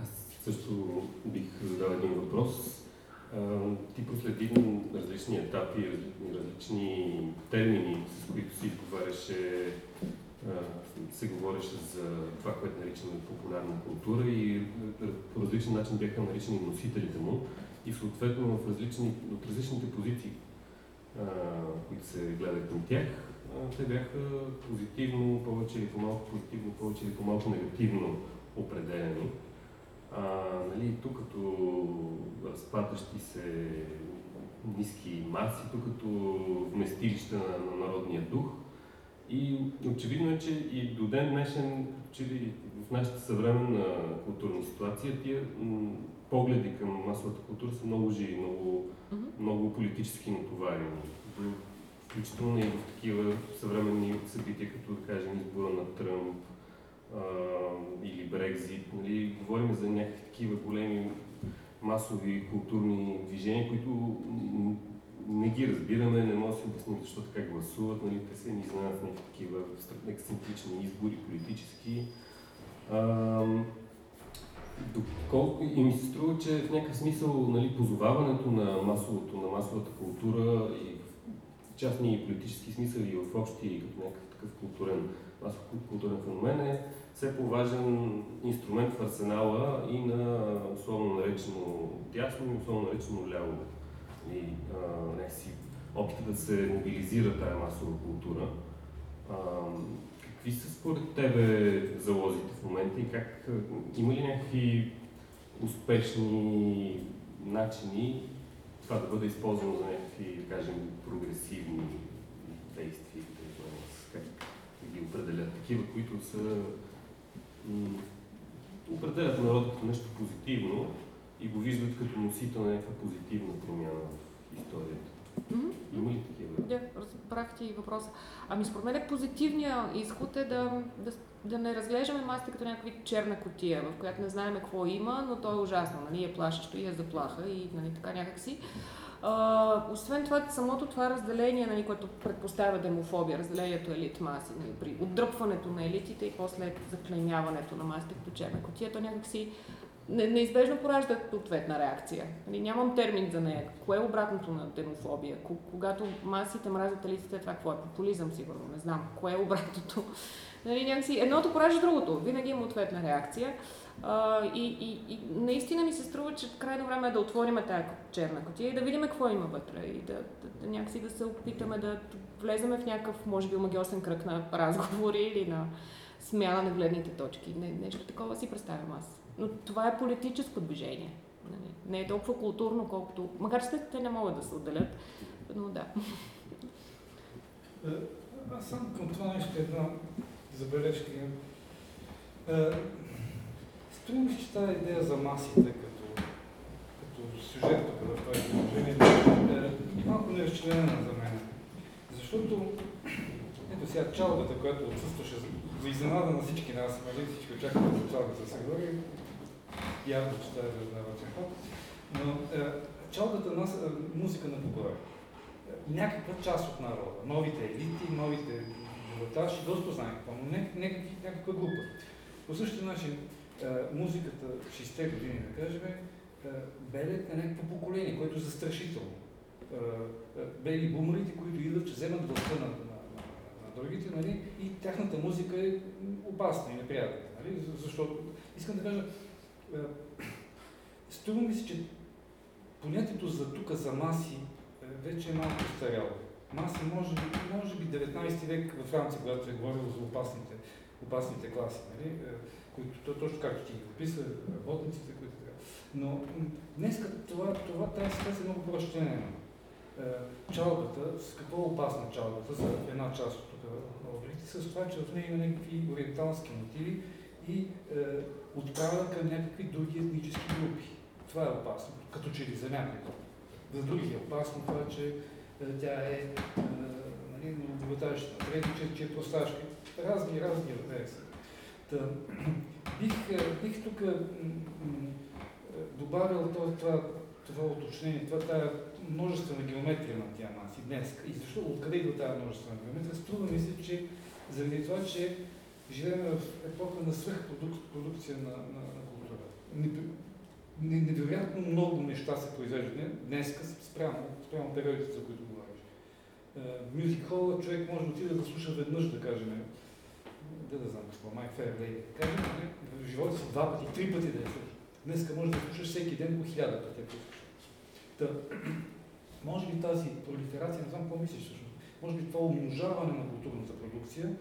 Аз също бих задал един въпрос. Ти проследи различни етапи, разли- различни термини, с които си изговаряше, а, се говореше за това, което наричаме популярна култура и а, по различен начин бяха наричани носителите му и съответно в различни, от различните позиции, които се гледат към тях, те бяха позитивно, повече или по-малко позитивно, повече или по-малко негативно определени. А, нали, тук като разпадащи се ниски маси, тук като вместилища на, на народния дух. И очевидно е, че и до ден днешен, че ли в нашата съвременна културна ситуация, тия погледи към масовата култура са много живи, много, Мгм. много политически натоварени. Включително и в такива съвременни събития, като да кажем избора на Тръмп, или Брекзит, нали, говорим за някакви такива големи масови културни движения, които не ги разбираме, не можем да си обясним защо така гласуват, нали, те се ни знаят в някакви такива ексцентрични избори, политически. А, доколко и ми се струва, че в някакъв смисъл нали, позоваването на масовото, на масовата култура и в частни и политически смисъл и в общи като някакъв такъв културен, масов културен феномен е все по-важен инструмент в арсенала и на условно наречено дясно и условно наречено ляво. И а, някакси опита да се мобилизира тая масова култура. А, какви са според тебе залозите в момента и как има ли някакви успешни начини това да бъде използвано за някакви, да кажем, прогресивни действия, как ги определят. Такива, които са определят народа като нещо позитивно и го виждат като носител на някаква позитивна промяна в историята. Мгм. Има ли такива? Да, разбрах ти въпроса. Ами според мен позитивният изход е да, да, да не разглеждаме масите като някакви черна котия, в която не знаем какво има, но то е ужасно, нали, е плашещо и е заплаха и нали, така някакси. А, освен това, самото това разделение, нали, което предпоставя демофобия, разделението елит-маси, нали, при отдръпването на елитите и после заклеймяването на масите като черна котия, то някакси не- неизбежно поражда ответна реакция. Нали, нямам термин за нея. Кое е обратното на демофобия? Ко- Когато масите мразят елитите, това какво е? Популизъм, сигурно, не знам. Кое е обратното? Нали, някакси, едното поражда другото. Винаги има ответна реакция. И, и, и наистина ми се струва, че крайно време е да отворим тая черна котия и да видим какво има вътре. И да, да, да някакси да се опитаме да влеземе в някакъв, може би, омагиосен кръг на разговори или на смяна на гледните точки. Не, нещо такова си представям аз. Но това е политическо движение. Нали? Не е толкова културно, колкото... Макар че те не могат да се отделят, но да. Е, Аз съм към това нещо една забележка. Се, че тази идея за масите като, като сюжет тук в това изложение е малко неразчленена за мен. Защото ето сега чалгата, която отсъстваше за, изненада на всички нас, нали, всички очакваме за чалгата да се говори, явно, че това е разузнавачен ход, но е, чалгата нас е музика на покоя някаква част от народа. Новите елити, новите животаши, доста знаят какво, но не, не някаква група. По същия начин, музиката в 60-те години, да кажем, е, белят на някакво поколение, което е застрашително. Е, е, бели бумерите, които идват, че вземат властта на, на, на, на другите, нали? и тяхната музика е опасна и неприятна. Нали? За- Защото, искам да кажа, е, струва ми се, че понятието за тук, за маси, е, вече е малко устаряло. Маси, може би, може би 19 век във Франция, когато е говорило за опасните, опасните класи, нали? е, които то, точно както ти ги описа, работниците, които така. Но днес това, това тази ситуация е много по-разчленена. Е, Чалбата, с какво е опасна чалбата за една част от тук на с това, че в нея има някакви ориенталски мотиви и е, отправя към някакви други етнически групи. Това е опасно, като че ли за някого. За други е опасно това, че е, тя е, е нали, новобогатаща, трети, че, че е просташка. Разни, разни версии. Та, [CLEARS THROAT] бих, е, бих тук добавил това, това, това уточнение, това тая множествена геометрия на тя маси днес. И защо, откъде идва тази множествена геометрия? Струва ми се, че заради това, че живеем в епоха на свръхпродукция на, на, на култура. Невероятно много неща се произвеждат днес спрямо, спрямо периодите, за които. Мюзик хола човек може да отиде да слуша веднъж, да кажем, да да знам какво, My Fair Lady. Да кажем, в живота си два пъти, три пъти да я слуша. Днеска може да слушаш всеки ден по хиляда пъти. Та, може би тази пролиферация, не знам какво мислиш всъщност, може би това умножаване на културната продукция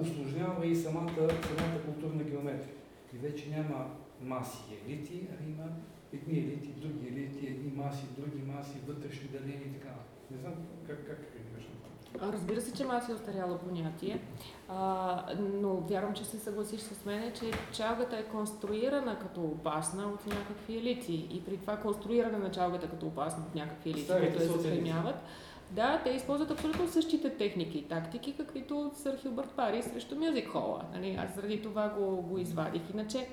усложнява и самата, самата културна геометрия. И вече няма маси и елити, а има едни елити, други елити, едни маси, други маси, вътрешни делени и така. Не знам как, как, как Разбира се, че маси е остаряло понятие, а, но вярвам, че се съгласиш с мен, че чалгата е конструирана като опасна от някакви елити. И при това конструиране на чалгата като опасна от някакви елити, които я заклемяват. Да, те използват абсолютно същите техники и тактики, каквито с Хилбърт Пари срещу мюзик хола. Нали, аз заради това го, го извадих. Иначе,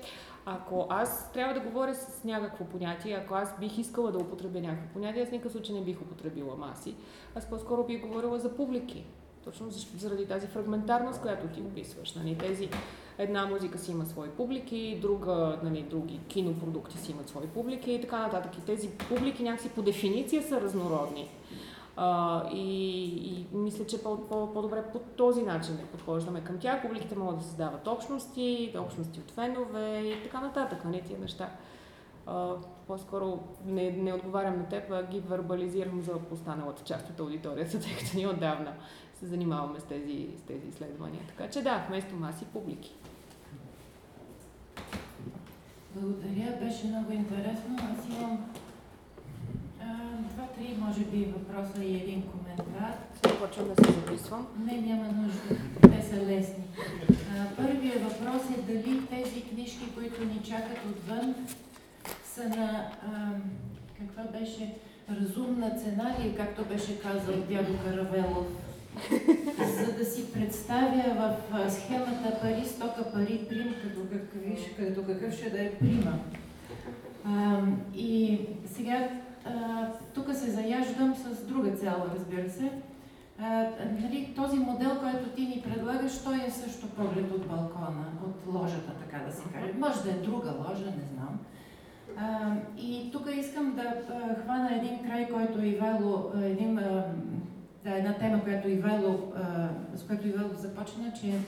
ако аз трябва да говоря с някакво понятие, ако аз бих искала да употребя някакво понятие, аз никакъв случай не бих употребила маси. Аз по-скоро бих говорила за публики. Точно заради тази фрагментарност, която ти описваш. Нали, тези една музика си има свои публики, друга, нали, други кинопродукти си имат свои публики и така нататък. И тези публики някакси по дефиниция са разнородни. А, и, и мисля, че по, по, по-добре по този начин да подхождаме към тях. Публиките могат да създават общности, общности от фенове и така нататък, нали, тия неща. А, по-скоро не, не отговарям на теб, а ги вербализирам за останалата част от аудиторията, тъй като ние отдавна се занимаваме с тези, с тези изследвания. Така че да, вместо маси публики. Благодаря, беше много интересно. Аз имам Два-три, може би, въпроса и един коментар. Започвам да се записвам. Не, няма нужда. Те са лесни. първият въпрос е дали тези книжки, които ни чакат отвън, са на а, каква беше разумна цена или както беше казал дядо Каравелов, за да си представя в схемата пари, стока, пари, прим, като, какви, като какъв ще да е прима. А, и сега тук се заяждам с друга цел, разбира се. А, нали, този модел, който ти ни предлагаш, той е също поглед от балкона, от ложата, така да се каже. Може да е друга ложа, не знам. А, и тук искам да хвана един край, който Ивайло, един, да, една тема, която Ивайло, с която Ивайло започна, че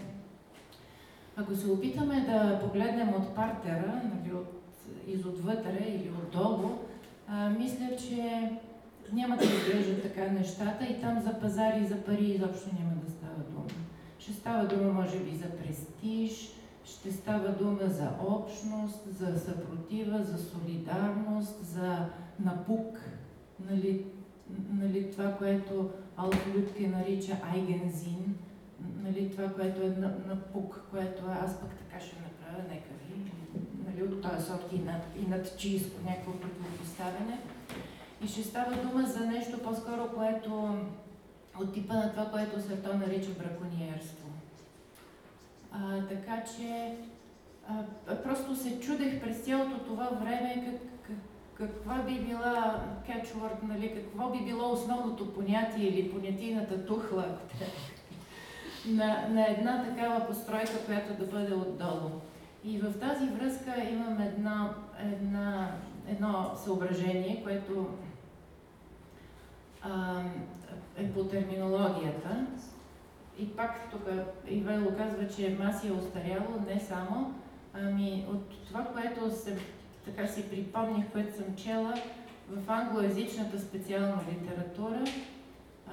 ако се опитаме да погледнем от партера, нали, от, изотвътре или отдолу, мисля, че няма да изглеждат така нещата и там за пазари и за пари изобщо няма да става дума. Ще става дума, може би, за престиж, ще става дума за общност, за съпротива, за солидарност, за напук, нали, нали, това, което Алф Людке нарича айгензин, нали, това, което е напук, което аз пък така ще направя, нека ви, нали, от този сорт и над, и над чийско някакво противопоставяне. И ще става дума за нещо по-скоро, което от типа на това, което Сърто нарича браконьерство. А, така че а, просто се чудех през цялото това време как, как, каква би била кетчворд, нали, какво би било основното понятие или понятийната тухла [LAUGHS] на, на една такава постройка, която да бъде отдолу. И в тази връзка имам една, една, едно съображение, което а, е по терминологията. И пак тук Ивайло казва, че маси е остаряло, не само, ами от това, което се, така си припомних, което съм чела в англоязичната специална литература,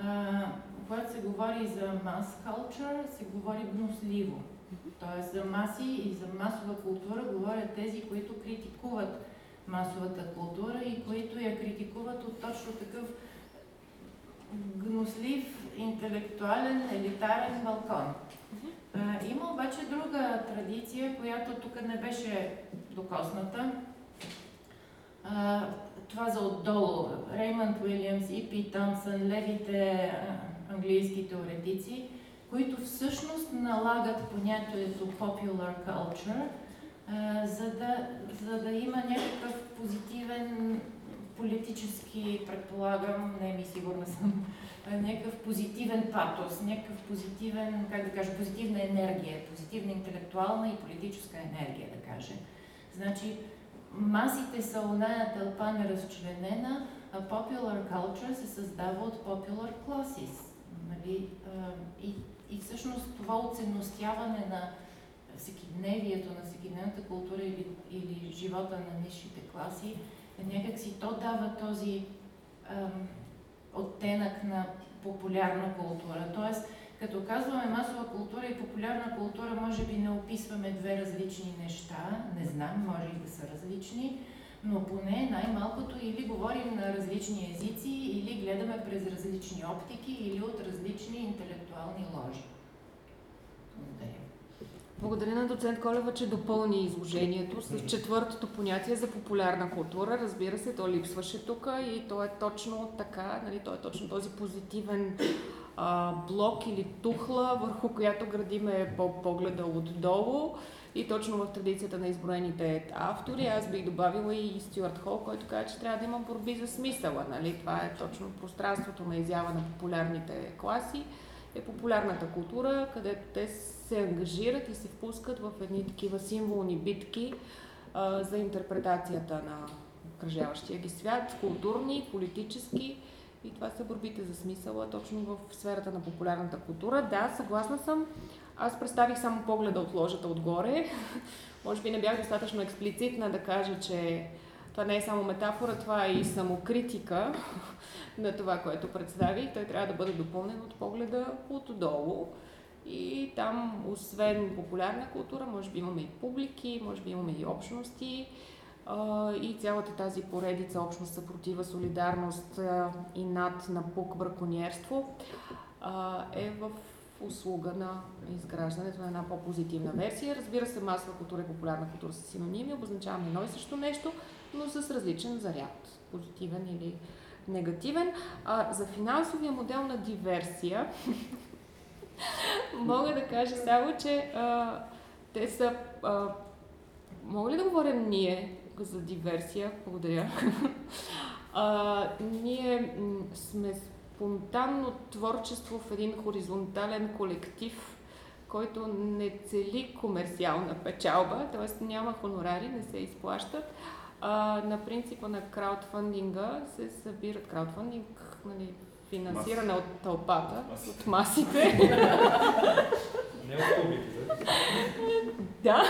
а, когато се говори за mass culture, се говори гнусливо. Тоест за маси и за масова култура говорят тези, които критикуват масовата култура и които я критикуват от точно такъв гнослив, интелектуален, елитарен балкон. има обаче друга традиция, която тук не беше докосната. а, това за отдолу. Реймънд Уилямс, и Пи Томсън, левите английски теоретици, които всъщност налагат понятието popular culture, за, да, за да има някакъв позитивен политически, предполагам, не ми сигурна съм, някакъв позитивен патос, някакъв позитивен, как да кажа, позитивна енергия, позитивна интелектуална и политическа енергия, да кажем. Значи, масите са оная тълпа неразчленена, а popular culture се създава от popular classes. Нали? И, и всъщност това оценностяване на всекидневието, на всекидневната култура или, или живота на низшите класи, някак си то дава този ам, оттенък на популярна култура. Тоест, като казваме масова култура и популярна култура, може би не описваме две различни неща. Не знам, може и да са различни, но поне най-малкото или говорим на различни езици, или гледаме през различни оптики, или от различни интелектуални ложи. Благодаря. Благодаря на доцент Колева, че допълни изложението с четвъртото понятие за популярна култура. Разбира се, то липсваше тук и то е точно така, нали, то е точно този позитивен а, блок или тухла, върху която градиме по погледа отдолу. И точно в традицията на изброените автори, аз бих добавила и Стюарт Хол, който каза, че трябва да има борби за смисъла. Нали? Това е точно пространството на изява на популярните класи, е популярната култура, където те се ангажират и се впускат в едни такива символни битки а, за интерпретацията на окръжаващия ги свят, културни, политически. И това са борбите за смисъла точно в сферата на популярната култура. Да, съгласна съм. Аз представих само погледа от ложата отгоре. [LAUGHS] Може би не бях достатъчно експлицитна да кажа, че това не е само метафора, това е и самокритика [LAUGHS] на това, което представих. Той трябва да бъде допълнен от погледа отдолу. И там, освен популярна култура, може би имаме и публики, може би имаме и общности. И цялата тази поредица общност, съпротива, солидарност и над напук, браконьерство е в услуга на изграждането на една по-позитивна версия. Разбира се, масова култура и популярна култура са синоними, обозначаваме едно и също нещо, но с различен заряд, позитивен или негативен. А, за финансовия модел на диверсия [LAUGHS] мога да кажа само, че а, те са... А, мога ли да говорим ние за диверсия? Благодаря. [LAUGHS] А, ние сме спонтанно творчество в един хоризонтален колектив, който не цели комерциална печалба, т.е. няма хонорари, не се изплащат. А, на принципа на краудфандинга се събират краудфандинг, нали, финансиране от тълпата, Маси. от масите. [LAUGHS] Не от публиките. Да,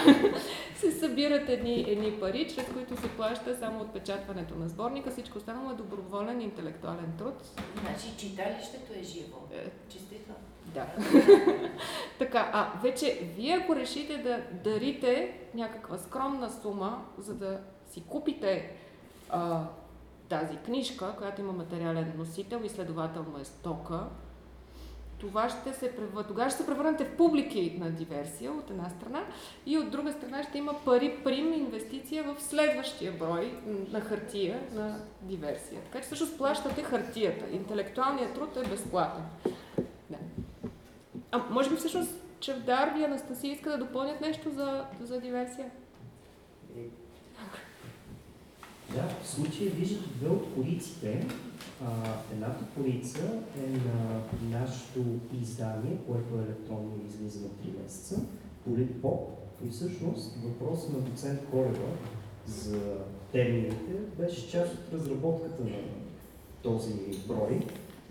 се събират едни, едни пари, чрез които се плаща само отпечатването на сборника. Всичко останало е доброволен интелектуален труд. Значи читалището е живо. Е, Честито. Да. [LAUGHS] така, а вече вие ако решите да дарите някаква скромна сума, за да си купите а, тази книжка, която има материален носител и следователно е стока, това ще се превърне, тогава ще се превърнете в публики на диверсия от една страна и от друга страна ще има пари, прим, инвестиция в следващия брой на хартия на диверсия. Така че всъщност плащате хартията. Интелектуалният труд е безплатен. Да. А може би всъщност Чевдар и Анастасия иска да допълнят нещо за, за диверсия? Да, в случая виждате две от полиците. Едната полица е на нашето издание, което е електронно излиза на 3 месеца, Политпоп. И всъщност въпросът на доцент Колева за термините беше част от разработката на този брой.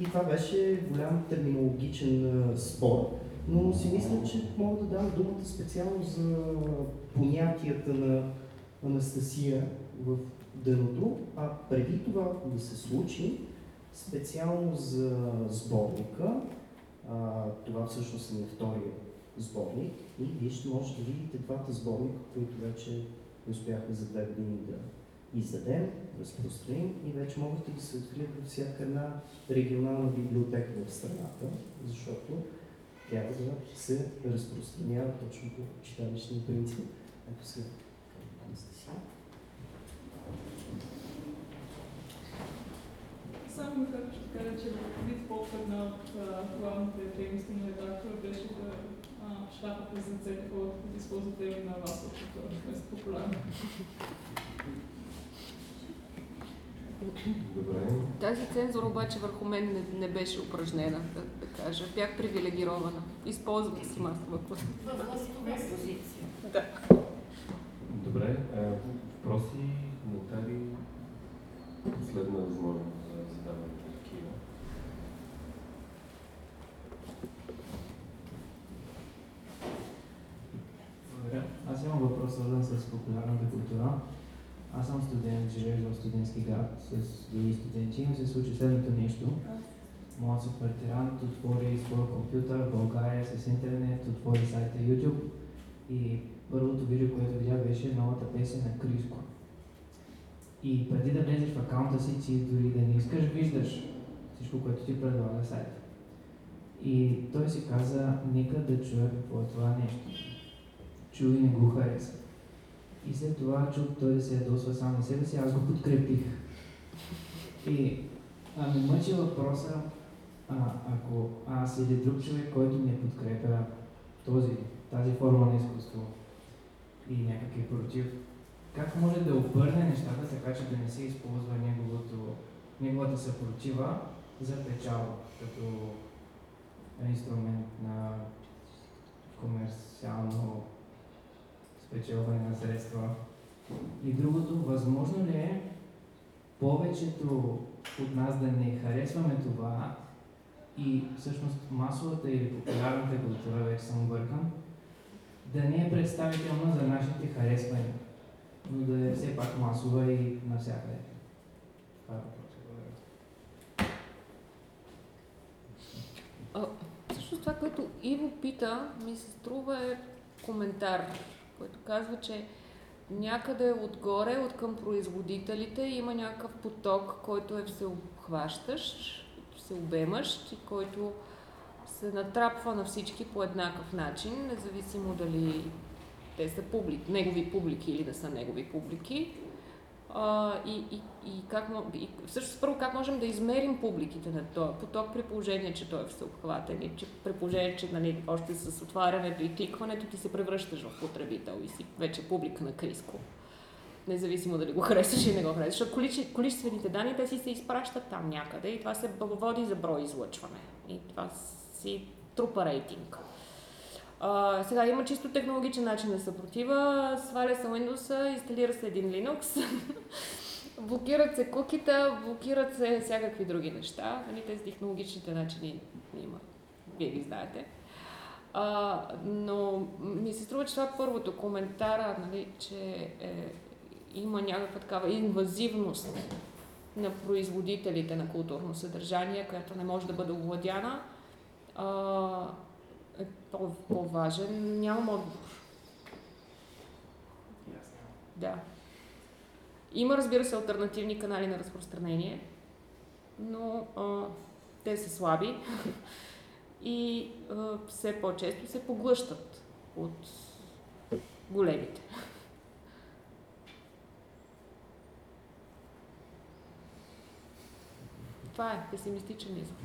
И това беше голям терминологичен спор, но си мисля, че мога да дам думата специално за понятията на Анастасия в дъното, а преди това да се случи, специално за сборника, а, това всъщност е втория сборник и вие ще можете да видите двата сборника, които вече успяхме за две години да издадем, разпространим и вече могат да се открият във всяка една регионална библиотека в страната, защото трябва да се разпространява точно по читалищния принцип. Ето сега, Анастасия. Само накратко ще кажа, че вид поп една от главните дейности на редактора беше да а, шляпа през ръцете, хората, които използват термина на вас, защото е популярно. Добре. Тази цензура обаче върху мен не, не беше упражнена, да, да кажа. Бях привилегирована. Използвах си масова позиция. Да. Добре. А, въпроси, коментари? Последна възможност за задаване на такива. Благодаря. Аз имам въпрос, свързан с популярната култура. Аз съм студент, живеещ в студентски град с други студенти и се случи следното нещо. Моят супертерант отвори своя компютър в България с интернет, отвори сайта YouTube и първото видео, което видя, беше новата песен на Криско. И преди да влезеш в акаунта си, ти дори да не искаш, виждаш всичко, което ти предлага сайта. И той си каза, нека да чуя какво е това нещо. Чу и не го хареса. И след това чух той да се ядосва сам на себе си, аз го подкрепих. И а, ме мъчи въпроса, а, ако аз или друг човек, който не подкрепя този, тази форма на изкуство и някакъв е против, как може да обърне нещата така, че да не се използва неговото, неговата съпротива за печалба, като инструмент на комерциално спечелване на средства. И другото, възможно ли е повечето от нас да не харесваме това и всъщност масовата или популярната култура, вече съм объркан, да не е представителна за нашите харесвания, но да е все пак масова и навсякъде. Това е. Всъщност това, което Иво пита, ми се струва е коментар, който казва, че някъде отгоре, от към производителите, има някакъв поток, който е всеобхващащ, всеобемащ и който се натрапва на всички по еднакъв начин, независимо дали те са публик, негови публики или да са негови публики. А, и, и, и, как, и всъщност първо как можем да измерим публиките на този поток при положение, че той е всеобхватен и че при положение, че нали, още с отварянето и кликването ти се превръщаш в потребител и си вече публика на Криско. Независимо дали го харесваш или не го харесваш. Защото количе- количествените данни те си се изпращат там някъде и това се води за брой излъчване. И това си трупа рейтинг. Сега има чисто технологичен начин на съпротива. Сваля се Windows, инсталира се един Linux, [LAUGHS] блокират се кукита, блокират се всякакви други неща. Нали, тези технологичните начини има. Вие ги знаете. А, но ми се струва, че това е първото коментара, нали, че е, има някаква такава инвазивност на производителите на културно съдържание, която не може да бъде овладяна. А, е по- по-важен. Нямам отговор. Да. Има, разбира се, альтернативни канали на разпространение, но а, те са слаби [LAUGHS] и а, все по-често се поглъщат от големите. Това е песимистичен извод.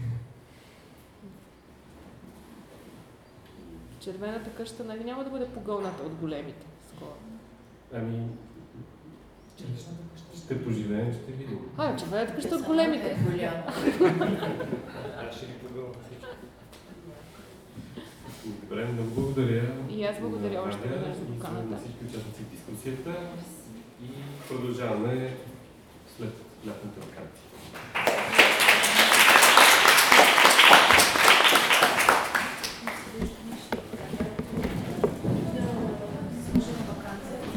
Червената къща нали няма да бъде погълната от големите скоро. Ами, ще поживеем, ще видим. А, червената къща от големите. Е голяма. Аз ще ги погълна всичко. Добре, много благодаря. И аз благодаря още веднъж за и поканата. На всички участници в дискусията и продължаваме след лятната вакансия.